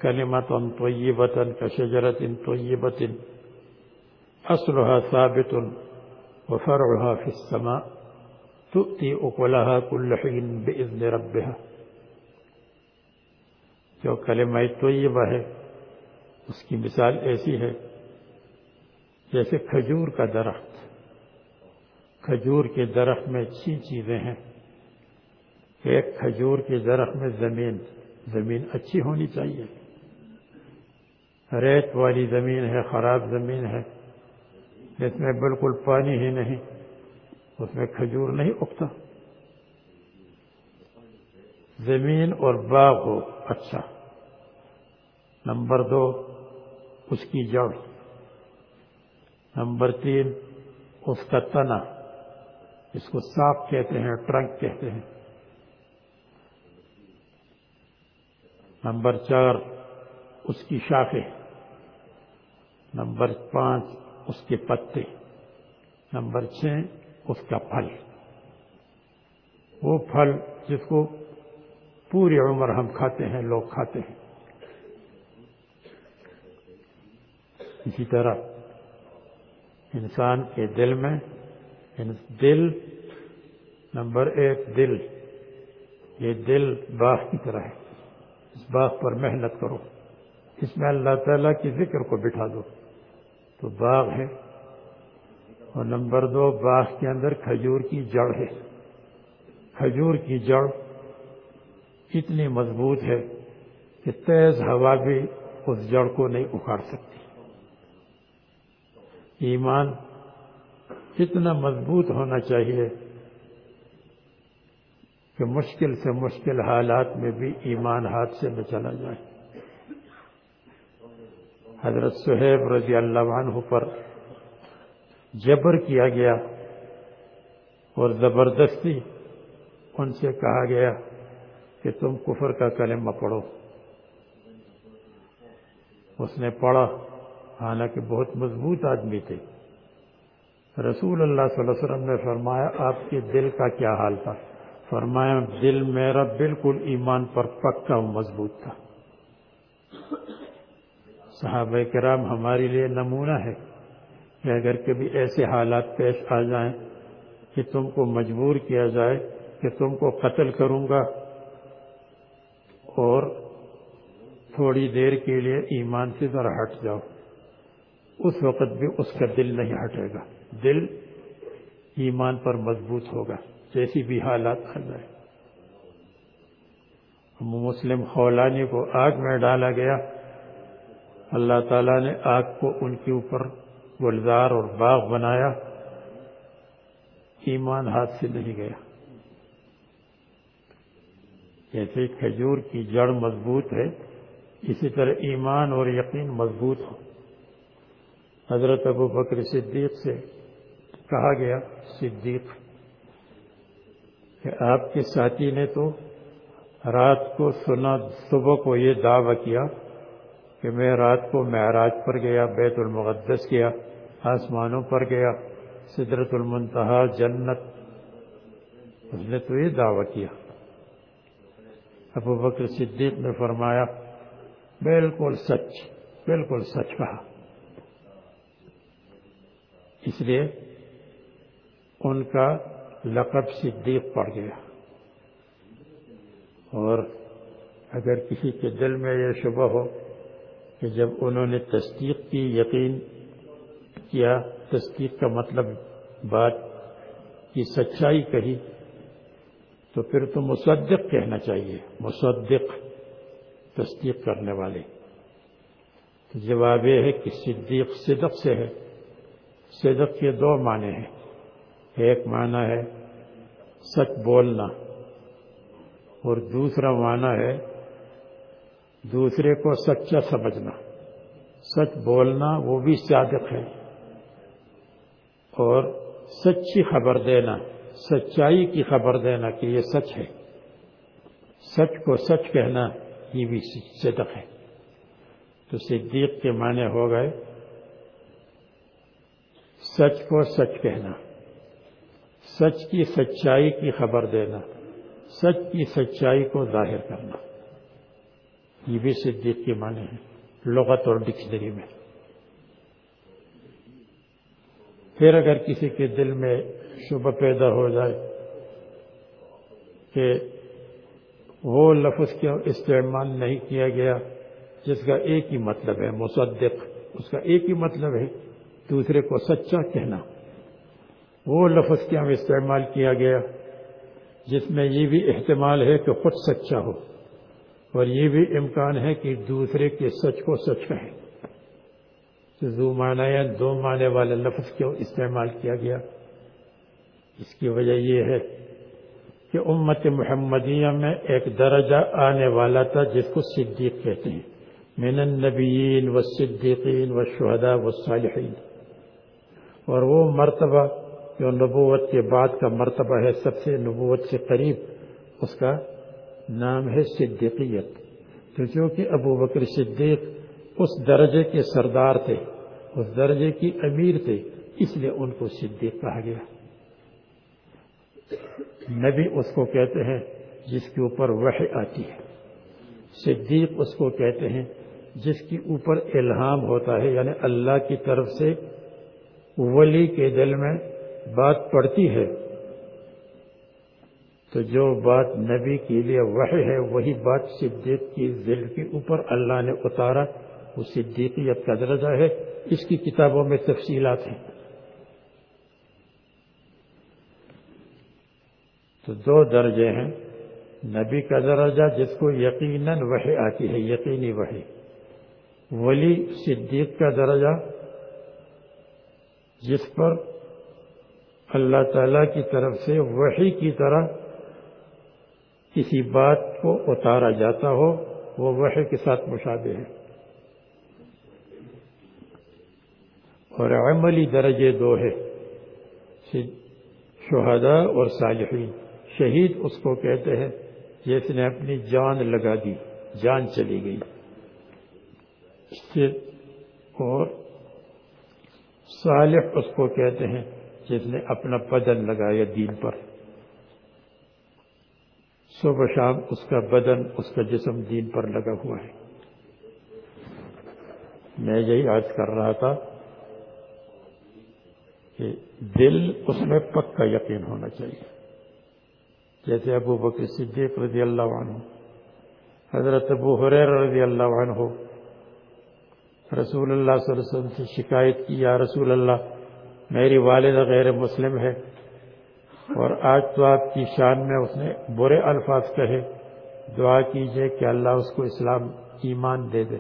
کلمة طیبة كشجرة طیبة أصلها ثابت وفرعها في السماء تؤتي أكلها كل حين بإذن ربها۔ جو کلمہ طیبہ ہے، اس کی مثال ایسی ہے، جیسے کھجور کا درخت۔ کھجور کے درخت میں چھ چیزیں ہیں۔ ایک کھجور کے درخت میں زمین زمین اچھی ہونی چاہیے۔ ریت والی زمین ہے، خراب زمین ہے۔ جس میں بالکل پانی ہی نہیں، اس میں کھجور نہیں اگتا۔ زمین اور باغ ہو اچھا۔ نمبر دو، اس کی جڑ۔ نمبر تین، اس کا تنا۔ اس کو ساپ کہتے ہیں، ٹرنک کہتے ہیں۔ نمبر چار، اس کی شاخیں۔ نمبر پانچ، اس کے پتے۔ نمبر چھ، اس کا پھل۔ وہ پھل جس کو پوری عمر ہم کھاتے ہیں، لوگ کھاتے ہیں۔ اسی طرح انسان کے دل میں دل، نمبر ایک دل، یہ دل باغ کی طرح ہے۔ اس باغ پر محنت کرو۔ اس میں اللہ تعالیٰ کی ذکر کو بٹھا دو۔ تو باغ ہے۔ اور نمبر دو، باغ کے اندر کھجور کی جڑ ہے۔ کھجور کی جڑ اتنی مضبوط ہے کہ تیز ہوا بھی اس جڑ کو نہیں اکھاڑ سکتی۔ ایمان اتنا مضبوط ہونا چاہیے کہ مشکل سے مشکل حالات میں بھی ایمان ہاتھ سے نہ چلا جائے۔ حضرت صہیب رضی اللہ عنہ پر جبر کیا گیا اور زبردستی ان سے کہا گیا کہ تم کفر کا کلمہ پڑھو۔ اس نے پڑھا، حالانکہ بہت مضبوط آدمی تھے۔ رسول اللہ صلی اللہ علیہ وسلم نے فرمایا، آپ کے دل کا کیا حال تھا؟ فرمایا، دل میرا بالکل ایمان پر پکا مضبوط تھا۔ صحابہ کرام ہمارے لیے نمونہ ہے کہ اگر کبھی ایسے حالات پیش آ جائیں کہ تم کو مجبور کیا جائے، کہ تم کو قتل کروں گا اور تھوڑی دیر کے لیے ایمان سے ذرا ہٹ جاؤ۔ اس وقت بھی اس کا دل نہیں ہٹے گا۔ دل ایمان پر مضبوط ہوگا، جیسی بھی حالات آ جائے مسلم خولانی کو آگ میں ڈالا گیا۔ اللہ تعالیٰ نے آگ کو ان کے اوپر گلزار اور باغ بنایا۔ ایمان ہاتھ سے نہیں گیا۔ جیسے کھجور کی جڑ مضبوط ہے، اسی طرح ایمان اور یقین مضبوط ہو۔ حضرت ابو بکر صدیق سے کہا گیا، صدیق، کہ آپ کے ساتھی نے تو رات کو سنا، صبح کو یہ دعویٰ کیا کہ میں رات کو معراج پر گیا، بیت المقدس گیا، آسمانوں پر گیا سدرت المنتہا، جنت۔ اس نے تو یہ دعویٰ کیا۔ ابو بکر صدیق نے فرمایا، بالکل سچ بالکل سچ کہا۔ اس لیے ان کا لقب صدیق پڑ گیا۔ اور اگر کسی کے دل میں یہ شبہ ہو کہ جب انہوں نے تصدیق کی، یقین کیا، تصدیق کا مطلب بات کی سچائی کہی تو پھر تو مصدق کہنا چاہیے، مصدق، تصدیق کرنے والے۔ تو جواب یہ ہے کہ صدیق صدق سے ہے۔ صدق کے دو معنی ہیں۔ ایک معنی ہے سچ بولنا، اور دوسرا معنی ہے دوسرے کو سچا سمجھنا۔ سچ بولنا وہ بھی صادق ہے، اور سچی خبر دینا۔ سچائی کی خبر دینا کہ یہ سچ ہے۔ سچ کو سچ کہنا یہ بھی صدق ہے۔ تو صدیق کے معنی ہو گئے سچ کو سچ کہنا۔ سچ کی سچائی کی خبر دینا۔ سچ کی سچائی کو ظاہر کرنا۔ یہ بھی صدیق کے معنی ہے لغت اور ڈکشنری میں۔ پھر اگر کسی کے دل میں شبہ پیدا ہو جائے کہ وہ لفظ کیوں استعمال نہیں کیا گیا جس کا ایک ہی مطلب ہے مصدق؟ اس کا ایک ہی مطلب ہے دوسرے کو سچا کہنا۔ وہ لفظ کیا استعمال کیا گیا؟ جس میں یہ بھی احتمال ہے کہ خود سچا ہو اور یہ بھی امکان ہے کہ دوسرے کے سچ کو سچ کہیں۔ دو معنی یا دو معنی والے لفظ کیوں استعمال کیا گیا؟ اس کی وجہ یہ ہے کہ امت محمدیہ میں ایک درجہ آنے والا تھا جس کو صدیق کہتے ہیں۔ من النبیین والصدیقین والشہداء والصالحین۔ اور وہ مرتبہ جو نبوت کے بعد کا مرتبہ ہے، سب سے نبوت سے قریب، اس کا نام ہے صدیقیت۔ تو ابو بکر صدیق اس درجے کے سردار تھے، اس درجے کی امیر تھے، اس لیے ان کو صدیق کہا گیا۔ نبی اس کو کہتے ہیں جس کے اوپر وحی آتی ہے۔ صدیق اس کو کہتے ہیں جس کے اوپر الہام ہوتا ہے یعنی اللہ کی طرف سے ولی کے دل میں بات پڑتی ہے۔ تو جو بات نبی کے لیے وحی ہے، وہی بات صدیق کی دل کے اوپر اللہ نے اتارا۔ وہ صدیقیت کا درجہ ہے۔ اس کی کتابوں میں تفصیلات ہیں۔ تو دو درجے ہیں۔ نبی کا درجہ جس کو یقیناً وحی آتی ہے، یقینی وحی۔ ولی صدیق کا درجہ جس پر اللہ تعالی کی طرف سے وحی کی طرح کسی بات کو اتارا جاتا ہو، وہ وحی کے ساتھ مشابہ ہے۔ اور عملی درجے دو ہے شہداء اور صالحین۔ شہید اس کو کہتے ہیں، جس نے اپنی جان لگا دی، جان چلی گئی۔ اور صالح اس کو کہتے ہیں، جس نے اپنا بدن لگایا دین پر۔ صبح شام اس کا بدن، اس کا جسم دین پر لگا ہوا ہے۔ میں یہی عرض کر رہا تھا کہ دل اس میں پکا یقین ہونا چاہیے۔ جیسے ابو بکر صدیق رضی اللہ عنہ، حضرت ابو حریر رضی اللہ عنہ، رسول اللہ صلی اللہ علیہ وسلم سے شکایت کی، یا رسول اللہ، میری والدہ غیر مسلم ہے اور آج تو آپ کی شان میں اس نے برے الفاظ کہے، دعا کیجیے کہ اللہ اس کو اسلام ایمان دے دے۔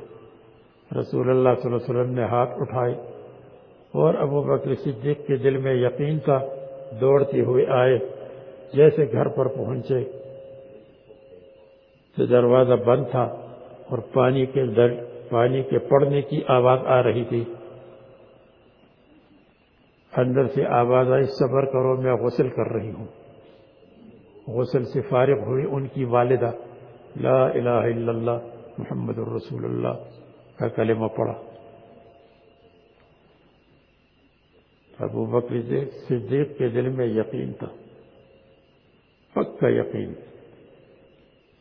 رسول اللہ صلی اللہ علیہ وسلم نے ہاتھ اٹھائے اور ابو بکر صدیق کے دل میں یقین تھا، دوڑتے ہوئے آئے۔ جیسے گھر پر پہنچے تو دروازہ بند تھا اور پانی کے در پانی کے پڑنے کی آواز آ رہی تھی۔ اندر سے آواز آئی، صبر کرو، میں غسل کر رہی ہوں۔ غسل سے فارغ ہوئی ان کی والدہ۔ لا الہ الا اللہ، محمد الرسول اللہ کا کلمہ پڑا ابو بکر صدیق کے دل میں یقین تھا۔ پکا یقین۔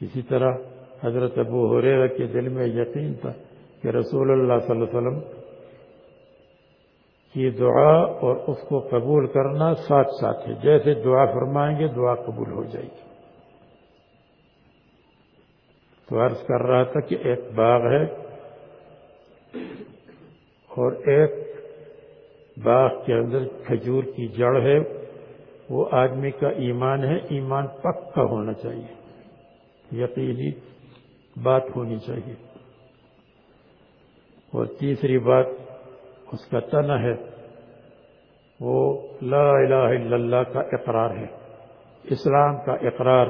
اسی طرح حضرت ابو حریرہ کے دل میں یقین تھا کہ رسول اللہ صلی اللہ علیہ وسلم کی دعا اور اس کو قبول کرنا ساتھ ساتھ ہے۔ جیسے دعا فرمائیں گے، دعا قبول ہو جائے گی۔ تو عرض کر رہا تھا کہ ایک باغ ہے اور ایک باغ کے اندر کھجور کی جڑ ہے۔ وہ آدمی کا ایمان ہے، ایمان پکا ہونا چاہیے۔ یقینی بات ہونی چاہیے۔ اور تیسری بات اس کا تن ہے، وہ لا الہ الا اللہ کا اقرار ہے۔ اسلام کا اقرار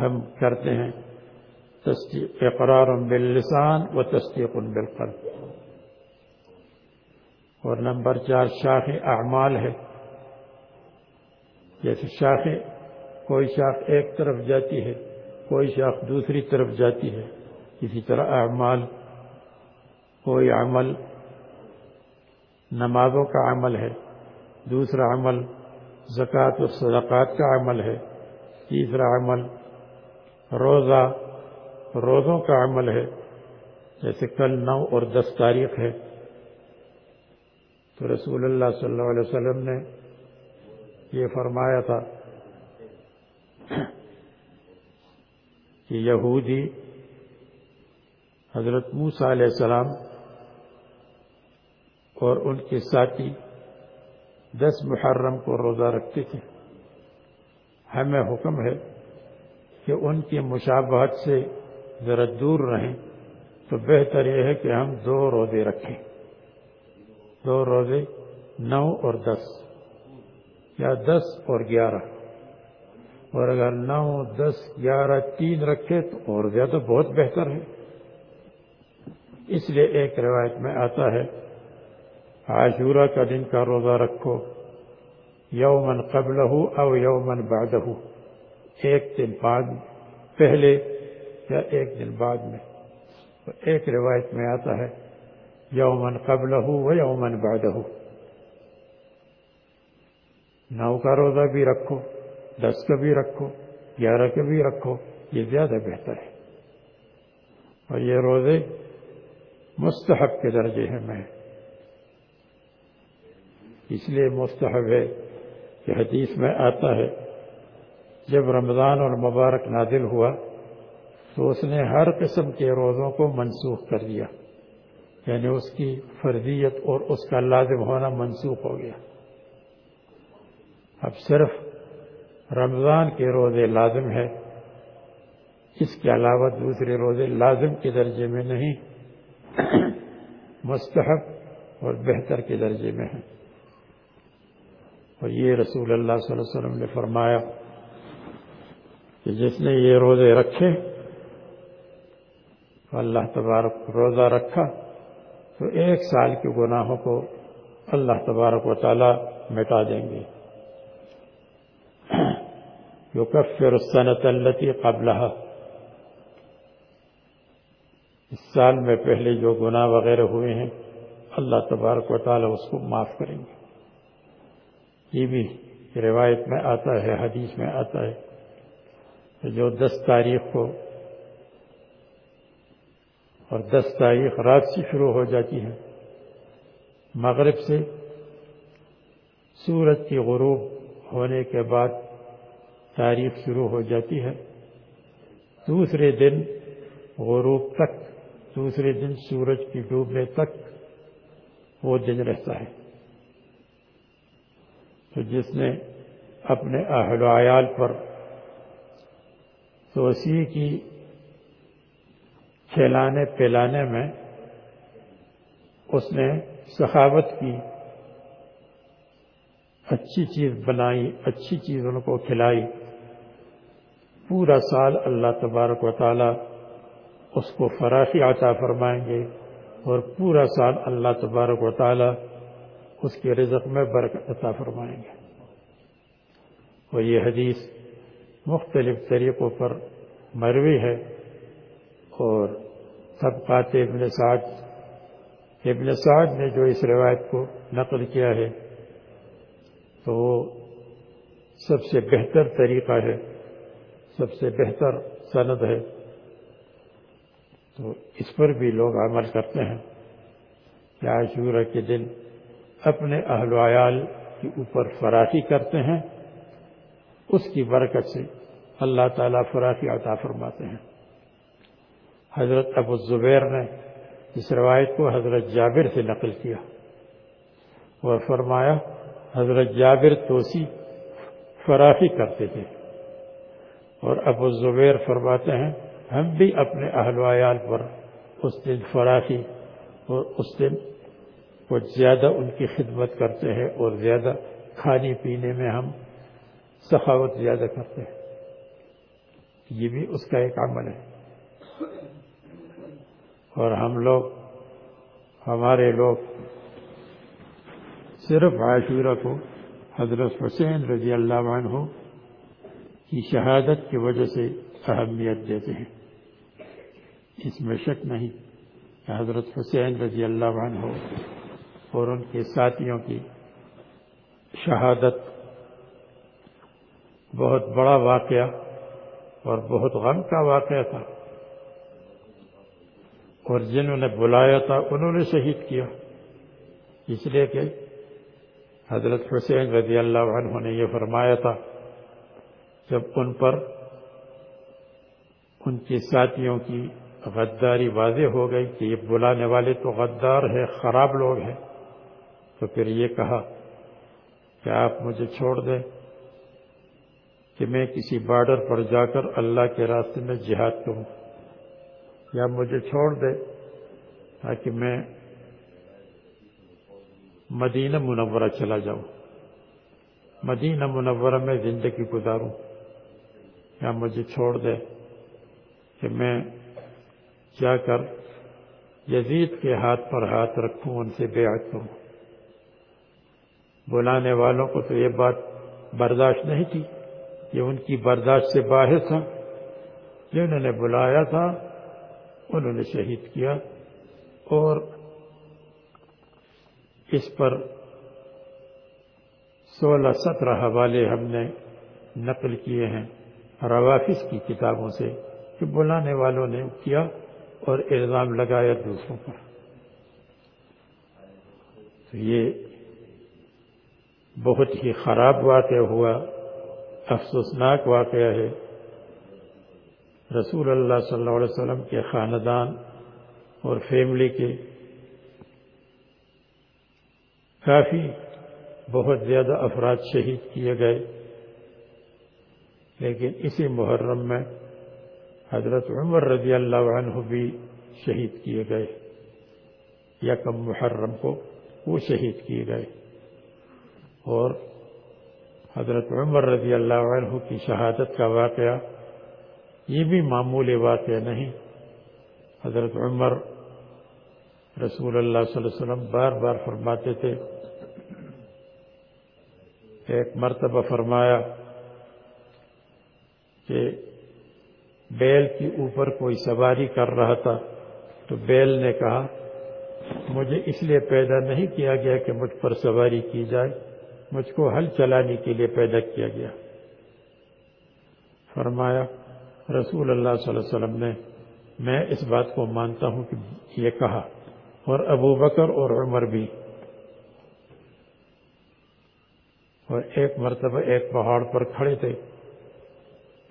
ہم کرتے ہیں۔ اقرار باللسان و تصدیق بالقلب۔ اور نمبر چار، شاخ اعمال ہے۔ جیسے شاخ کوئی شاخ ایک طرف جاتی ہے، کوئی شاخ دوسری طرف جاتی ہے۔ اسی طرح اعمال، کوئی عمل، نمازوں کا عمل ہے۔ دوسرا عمل، زکوٰۃ و صدقات کا عمل ہے۔ تیسرا عمل، روزہ، روزوں کا عمل ہے۔ جیسے کل نو اور دس تاریخ ہے۔ تو رسول اللہ صلی اللہ علیہ وسلم نے یہ فرمایا تھا کہ یہودی حضرت موسیٰ علیہ السلام اور ان کے ساتھی دس محرم کو روزہ رکھتے تھے۔ ہمیں حکم ہے کہ ان کی مشابہت سے ذرا دور رہیں تو بہتر یہ ہے کہ ہم دو روزے رکھیں۔ دو روزے نو اور دس۔ یا دس اور گیارہ۔ اور اگر نو، دس، گیارہ، تین رکھے تو اور زیادہ بہت بہتر ہے۔ اس لیے ایک روایت میں آتا ہے، عاشورہ کا دن کا روزہ رکھو یومن قبل او یومن بعد ایک دن بعد پہلے یا ایک دن بعد میں۔ ایک روایت میں آتا ہے یومن قبل و یومن بعد نو کا روزہ بھی رکھو، دس کا بھی رکھو، گیارہ کا بھی رکھو، یہ زیادہ بہتر ہے۔ اور یہ روزے مستحب کے درجے ہیں میں۔ اس لیے مستحب ہے کہ حدیث میں آتا ہے، جب رمضان اور مبارک نازل ہوا تو اس نے ہر قسم کے روزوں کو منسوخ کر دیا یعنی اس کی فرضیت اور اس کا لازم ہونا منسوخ ہو گیا۔ اب صرف رمضان کے روزے لازم ہے اس کے علاوہ دوسرے روزے لازم کے درجے میں نہیں، مستحب اور بہتر کے درجے میں ہیں۔ اور یہ رسول اللہ صلی اللہ علیہ وسلم نے فرمایا کہ جس نے یہ روزے رکھے، اللہ تبارک روزہ رکھا، تو ایک سال کے گناہوں کو اللہ تبارک و تعالی مٹا دیں گے۔ یکفر السنة التي قبلها۔ اس سال میں پہلے جو گناہ وغیرہ ہوئے ہیں، اللہ تبارک و تعالی اس کو معاف کریں گے۔ یہ بھی روایت میں آتا ہے، حدیث میں آتا ہے جو دس تاریخ کو اور دس تاریخ رات سے شروع ہو جاتی ہے مغرب سے سورج کی غروب ہونے کے بعد تاریخ شروع ہو جاتی ہے۔ دوسرے دن غروب تک، دوسرے دن سورج کی ڈوبنے تک وہ دن رہتا ہے۔ تو جس نے اپنے اہل و عیال پر توسیع کی کھلانے پلانے میں اس نے سخاوت کی، اچھی چیز بنائی، اچھی چیز ان کو کھلائی۔ پورا سال اللہ تبارک و تعالی اس کو فراخی عطا فرمائیں گے اور پورا سال اللہ تبارک و تعالی اس کے رزق میں برکت عطا فرمائیں گے۔ اور یہ حدیث مختلف طریقوں پر مروی ہے اور طبقات ابن سعد ابن سعد نے جو اس روایت کو نقل کیا ہے تو وہ سب سے بہتر طریقہ ہے۔ سب سے بہتر سند ہے۔ تو اس پر بھی لوگ عمل کرتے ہیں۔ کہ عاشورہ کے دن اپنے اہل و عیال کے اوپر فراخی کرتے ہیں۔ اس کی برکت سے اللہ تعالیٰ فراخی عطا فرماتے ہیں۔ حضرت ابو زبیر نے اس روایت کو حضرت جابر سے نقل کیا۔ اور فرمایا، حضرت جابر توسی فراخی کرتے تھے۔ اور ابو زبیر فرماتے ہیں، ہم بھی اپنے اہل ویال پر اس دن فراخی اور اس دن کچھ زیادہ ان کی خدمت کرتے ہیں اور زیادہ کھانے پینے میں ہم سخاوت زیادہ کرتے ہیں۔ یہ بھی اس کا ایک عمل ہے۔ اور ہم لوگ، ہمارے لوگ صرف عاشورہ کو حضرت حسین رضی اللہ عنہ کی شہادت کی وجہ سے اہمیت دیتے ہیں۔ اس میں شک نہیں کہ حضرت حسین رضی اللہ عنہ اور ان کے ساتھیوں کی شہادت بہت بڑا واقعہ اور بہت غم کا واقعہ تھا۔ اور جنہوں نے بلایا تھا انہوں نے شہید کیا۔ اس لیے کہ حضرت حسین رضی اللہ عنہ نے یہ فرمایا تھا جب ان پر ان کے ساتھیوں کی غداری واضح ہو گئی کہ یہ بلانے والے تو غدار ہے خراب لوگ ہیں، تو پھر یہ کہا کہ آپ مجھے چھوڑ دیں کہ میں کسی بارڈر پر جا کر اللہ کے راستے میں جہاد کروں؟ یا مجھے چھوڑ دے تاکہ میں مدینہ منورہ چلا جاؤں، مدینہ منورہ میں زندگی گزاروں؟ یا مجھے چھوڑ دے کہ میں جا کر یزید کے ہاتھ پر ہاتھ رکھوں ان سے بیعت کروں۔ بلانے والوں کو تو یہ بات برداشت نہیں تھی یہ ان کی برداشت سے باہر تھا۔ جنہوں نے بلایا تھا، انہوں نے شہید کیا اور اس پر سولہ سترہ حوالے ہم نے نقل کیے ہیں۔ روافظ کی کتابوں سے کہ بلانے والوں نے کیا اور الزام لگایا دوسروں پر۔ تو یہ بہت ہی خراب واقعہ ہوا، افسوسناک واقعہ ہے۔ رسول اللہ صلی اللہ علیہ وسلم کے خاندان اور فیملی کے کافی بہت زیادہ افراد شہید کیے گئے۔ لیکن اسی محرم میں حضرت عمر رضی اللہ عنہ بھی شہید کیے گئے۔ یکم محرم کو وہ شہید کیے گئے۔ اور حضرت عمر رضی اللہ عنہ کی شہادت کا واقعہ یہ بھی معمولی واقعہ نہیں۔ حضرت عمر رسول اللہ صلی اللہ علیہ وسلم بار بار فرماتے تھے۔ ایک مرتبہ فرمایا کہ بیل کے اوپر کوئی سواری کر رہا تھا تو بیل نے کہا، مجھے اس لیے پیدا نہیں کیا گیا کہ مجھ پر سواری کی جائے، مجھ کو ہل چلانے کے لیے پیدا کیا گیا۔ فرمایا، رسول اللہ صلی اللہ علیہ وسلم نے، میں اس بات کو مانتا ہوں کہ یہ کہا، اور ابو بکر اور عمر بھی۔ اور ایک مرتبہ ایک پہاڑ پر کھڑے تھے۔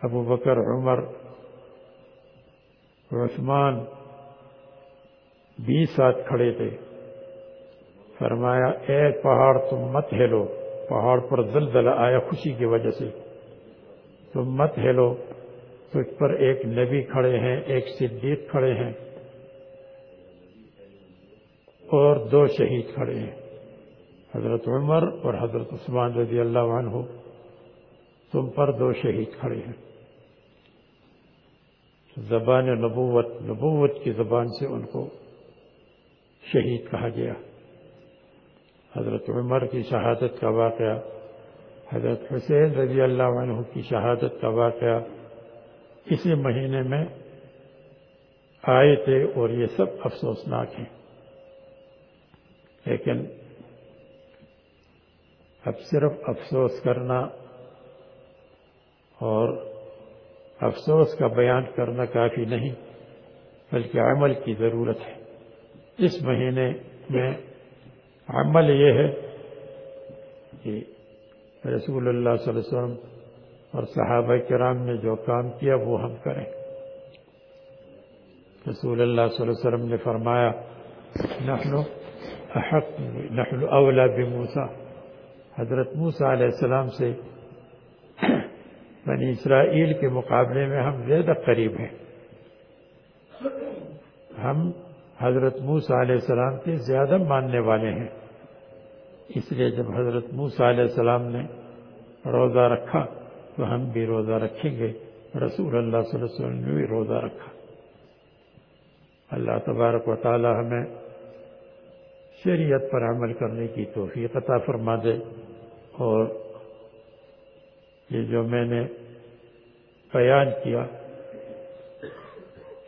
ابو بکر، عمر، عثمان بیس ساتھ کھڑے تھے۔ فرمایا، اے پہاڑ، تم مت ہلو پہاڑ پر زلزلہ آیا خوشی کی وجہ سے۔ تم مت ہلو تجھ پر ایک نبی کھڑے ہیں، ایک صدیق کھڑے ہیں۔ اور دو شہید کھڑے ہیں۔ حضرت عمر اور حضرت عثمان رضی اللہ عنہ، تم پر دو شہید کھڑے ہیں۔ زبان نبوت نبوت کی زبان سے ان کو شہید کہا گیا۔ حضرت عمر کی شہادت کا واقعہ، حضرت حسین رضی اللہ عنہ کی شہادت کا واقعہ، اسی مہینے میں آئے تھے اور یہ سب افسوسناک ہیں۔ لیکن اب صرف افسوس کرنا اور افسوس کا بیان کرنا کافی نہیں، بلکہ عمل کی ضرورت ہے۔ اس مہینے میں عمل یہ ہے کہ رسول اللہ صلی اللہ علیہ وسلم اور صحابہ کرام نے جو کام کیا وہ ہم کریں۔ رسول اللہ صلی اللہ علیہ وسلم نے فرمایا، نحن احق، نحن اولا بموسا حضرت موسیٰ علیہ السلام سے بنی اسرائیل کے مقابلے میں ہم زیادہ قریب ہیں۔ ہم حضرت موسیٰ علیہ السلام کے زیادہ ماننے والے ہیں۔ اس لیے جب حضرت موسیٰ علیہ السلام نے روزہ رکھا تو ہم بھی روزہ رکھیں گے۔ رسول اللہ صلی اللہ علیہ وسلم نے بھی روزہ رکھا۔ اللہ تبارک و تعالی ہمیں شریعت پر عمل کرنے کی توفیق عطا فرما دے اور یہ جو میں نے بیان کیا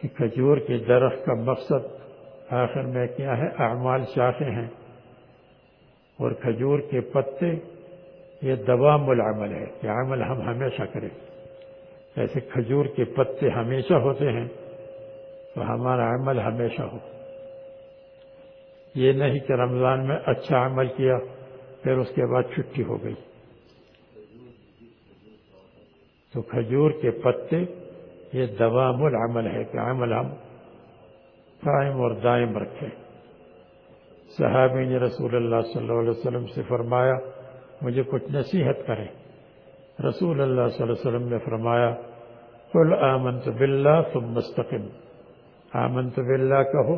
کہ کھجور کے درخت کا مقصد آخر میں کیا ہے؟ اعمال شاخیں ہیں۔ اور کھجور کے پتے یہ دوام العمل ہے کہ عمل ہم ہمیشہ کریں۔ ایسے کھجور کے پتے ہمیشہ ہوتے ہیں تو ہمارا عمل ہمیشہ ہو۔ یہ نہیں کہ رمضان میں اچھا عمل کیا، پھر اس کے بعد چھٹی ہو گئی۔ تو کھجور کے پتے، یہ دوام العمل ہے کہ عمل ہم قائم اور دائم رکھیں۔ صحابی نے رسول اللہ صلی اللہ علیہ وسلم سے فرمایا، مجھے کچھ نصیحت کریں۔ رسول اللہ صلی اللہ علیہ وسلم نے فرمایا، قل آمنت باللہ ثم مستقم آمنت باللہ کہو،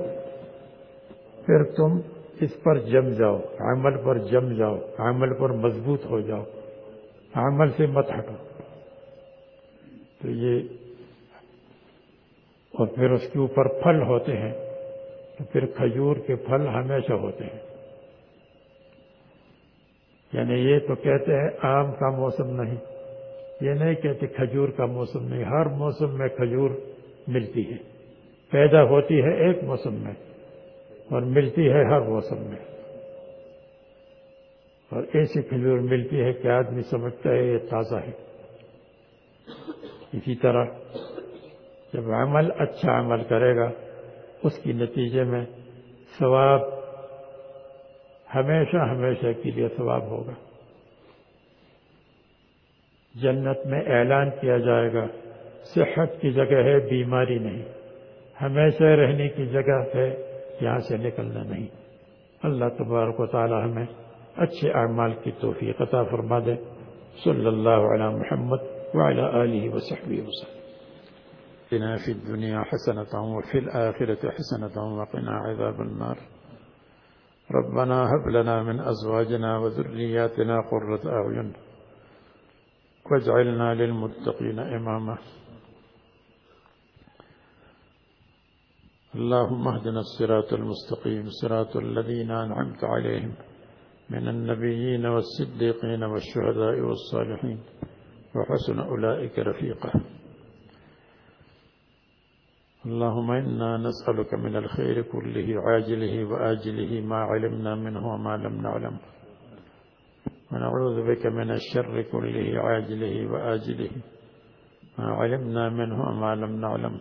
پھر تم اس پر جم جاؤ، عمل پر جم جاؤ، عمل پر مضبوط ہو جاؤ۔ عمل سے مت ہٹو۔ تو یہ اور پھر اس کے اوپر پھل ہوتے ہیں، تو پھر کھجور کے پھل ہمیشہ ہوتے ہیں۔ یعنی یہ تو کہتے ہیں آم کا موسم نہیں، یہ نہیں کہتے کھجور کا موسم نہیں، ہر موسم میں کھجور ملتی ہے۔ پیدا ہوتی ہے ایک موسم میں اور ملتی ہے ہر موسم میں۔ اور ایسی کھجور ملتی ہے کہ آدمی سمجھتا ہے یہ تازہ ہے۔ اسی طرح جب عمل اچھا عمل کرے گا، اس کی نتیجے میں ثواب ہمیشہ ہمیشہ کے لیے ثواب ہوگا۔ جنت میں اعلان کیا جائے گا، صحت کی جگہ ہے، بیماری نہیں۔ ہمیشہ رہنے کی جگہ ہے، یہاں سے نکلنا نہیں۔ اللہ تبارک و تعالی ہمیں اچھے اعمال کی توفیق عطا فرما دے۔ صلی اللہ علیہ محمد۔ وعلى آله وصحبه وسلم. اتنا في الدنيا حسنة وفي الآخرة حسنة وقنا عذاب النار. ربنا هب لنا من أزواجنا وذرياتنا قرة أعين واجعلنا للمتقين إماما. اللهم اهدنا الصراط المستقيم صراط الذين أنعمت عليهم من النبيين والصديقين والشهداء والصالحين. وحسن أولئك رفيقا. اللهم إنا نسألك من الخير كله عاجله وآجله ما علمنا منه وما لم نعلم. ونعوذ بك من الشر كله عاجله وآجله ما علمنا منه وما لم نعلم.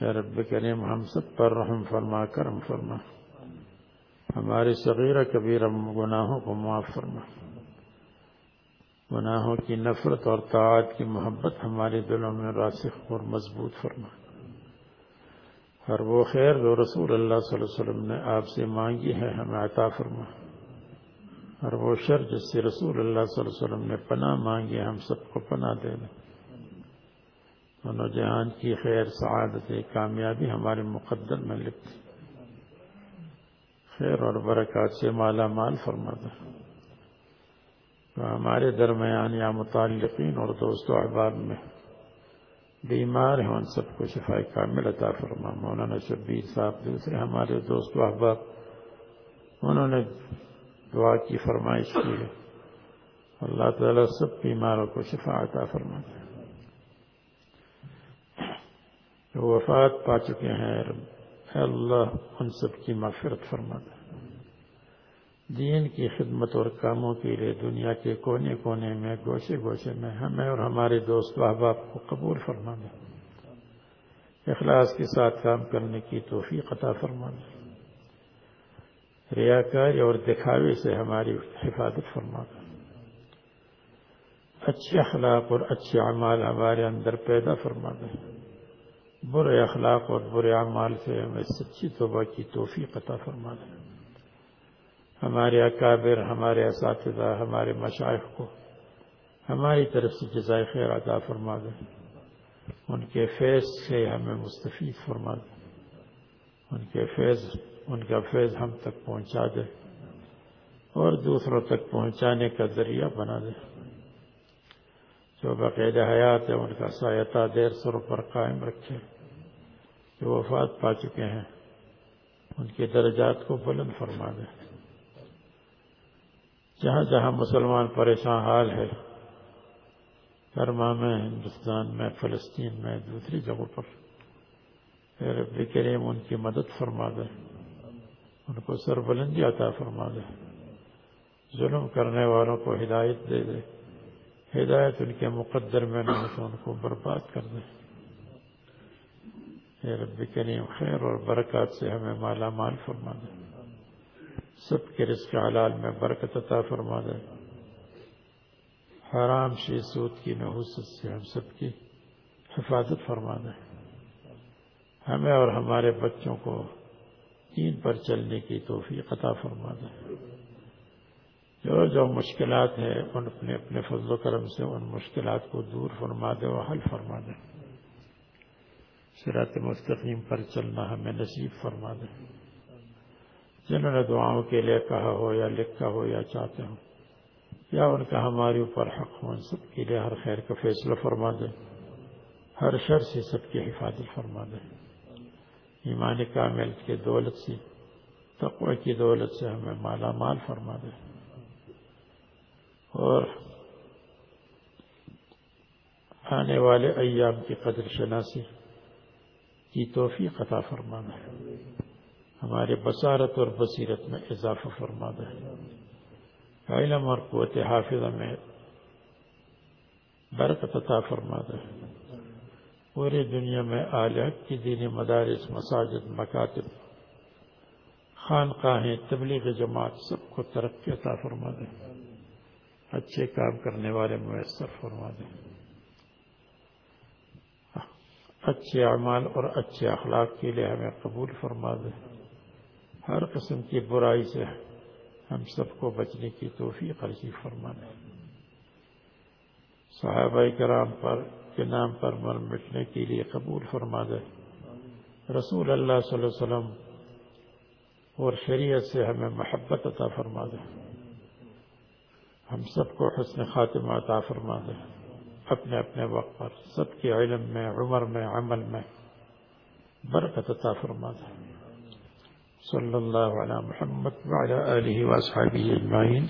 اے رب کریم ہم سب پر رحم فرما کرم فرما. ہماری صغیرہ کبیرہ گناہوں کو معاف فرما. گناہوں کی نفرت اور طاعت کی محبت ہمارے دلوں میں راسخ اور مضبوط فرما۔ اور وہ خیر جو رسول اللہ صلی اللہ علیہ وسلم نے آپ سے مانگی ہے، ہمیں عطا فرما۔ اور وہ شر جس سے رسول اللہ صلی اللہ علیہ وسلم نے پناہ مانگی ہم سب کو پناہ دے دیں۔ دونوں جہان کی خیر سعادت کامیابی ہمارے مقدر میں لکھ۔ خیر اور برکات سے مالا مال فرما دیں ہمارے درمیان یا متعلقین اور دوست و احباب میں بیمار ہیں، ان سب کو شفا کامل عطا فرما۔ مولانا شبیر صاحب، دوسرے ہمارے دوست و احباب، انہوں نے دعا کی، فرمائش کی ہے۔ اللہ تعالیٰ سب بیماروں کو شفا عطا فرما جو وفات پا چکے ہیں اے اللہ، ان سب کی مغفرت فرما دے۔ دین کی خدمت اور کاموں کے لیے دنیا کے کونے کونے میں، گوشے گوشے میں ہمیں اور ہمارے دوست احباب کو قبول فرما دے اخلاص کے ساتھ کام کرنے کی توفیق عطا فرما دے ریاکاری اور دکھاوے سے ہماری حفاظت فرما دے اچھے اخلاق اور اچھے اعمال ہمارے اندر پیدا فرما دے برے اخلاق اور برے اعمال سے ہمیں سچی توبہ کی توفیق عطا فرما دے ہمارے اکابر، ہمارے اساتذہ، ہمارے مشائق کو ہماری طرف سے جزائے خیر عطا فرما دے۔ ان کے فیض سے ہمیں مستفید فرما دے۔ ان کے فیض، ان کا فیض ہم تک پہنچا دے اور دوسروں تک پہنچانے کا ذریعہ بنا دے۔ جو بقید حیات ہے ان کا سایتہ دیر سر پر قائم رکھے۔ جو وفات پا چکے ہیں، ان کے درجات کو بلند فرما دے۔ جہاں جہاں مسلمان پریشان حال ہے برما میں، ہندوستان میں، فلسطین میں، دوسری جگہوں پر رب کریم ان کی مدد فرما دے، ان کو سر بلندی عطا فرما دے، ظلم کرنے والوں کو ہدایت دے دے، ہدایت ان کے مقدر میں نہ تو ان کو برباد کر دے۔ رب کریم، خیر اور برکات سے ہمیں مالا مال فرما دے۔ سب کے رزق حلال میں برکت عطا فرما دے۔ حرام شی سود کی نحوست سے ہم سب کی حفاظت فرما دے۔ ہمیں اور ہمارے بچوں کو دین پر چلنے کی توفیق عطا فرما دے۔ جو جو مشکلات ہیں، ان اپنے اپنے فضل و کرم سے ان مشکلات کو دور فرما دے اور حل فرما دے۔ صراط مستقیم پر چلنا ہمیں نصیب فرما دے۔ جنہوں نے دعاؤں کے لیے کہا ہو یا لکھا ہو یا چاہتے ہو یا ان کا ہمارے اوپر حق ہو، ان سب کے لیے ہر خیر کا فیصلہ فرما دے، ہر شر سے سب کی حفاظت فرما دے۔ ایمان کامل کے دولت سے، تقوی کی دولت سے ہمیں مالا مال فرما دے۔ اور آنے والے ایام کی قدر شناسی کی توفیق عطا فرما دے۔ ہمارے بصارت اور بصیرت میں اضافہ فرما دے علم اور قوت حافظہ میں برکت عطا فرما دے پوری دنیا میں حق کی دینی مدارس، مساجد، مکاتب، خانقاہیں، تبلیغ جماعت سب کو ترقی عطا فرما دے اچھے کام کرنے والے میسر فرما دے اچھے اعمال اور اچھے اخلاق کے لیے ہمیں قبول فرما دے ہر قسم کی برائی سے ہم سب کو بچنے کی توفیق عرضی فرما دے صحابہ کرام پر کے نام پر مر مٹنے کے لیے قبول فرما دے۔ رسول اللہ صلی اللہ علیہ وسلم اور شریعت سے ہمیں محبت عطا فرما دے۔ ہم سب کو حسن خاتمہ عطا فرما دے۔ اپنے اپنے وقت پر سب کے علم میں، عمر میں، عمل میں برکت عطا فرما دے۔ صلى الله على محمد وعلى آله وأصحابه أجمعين.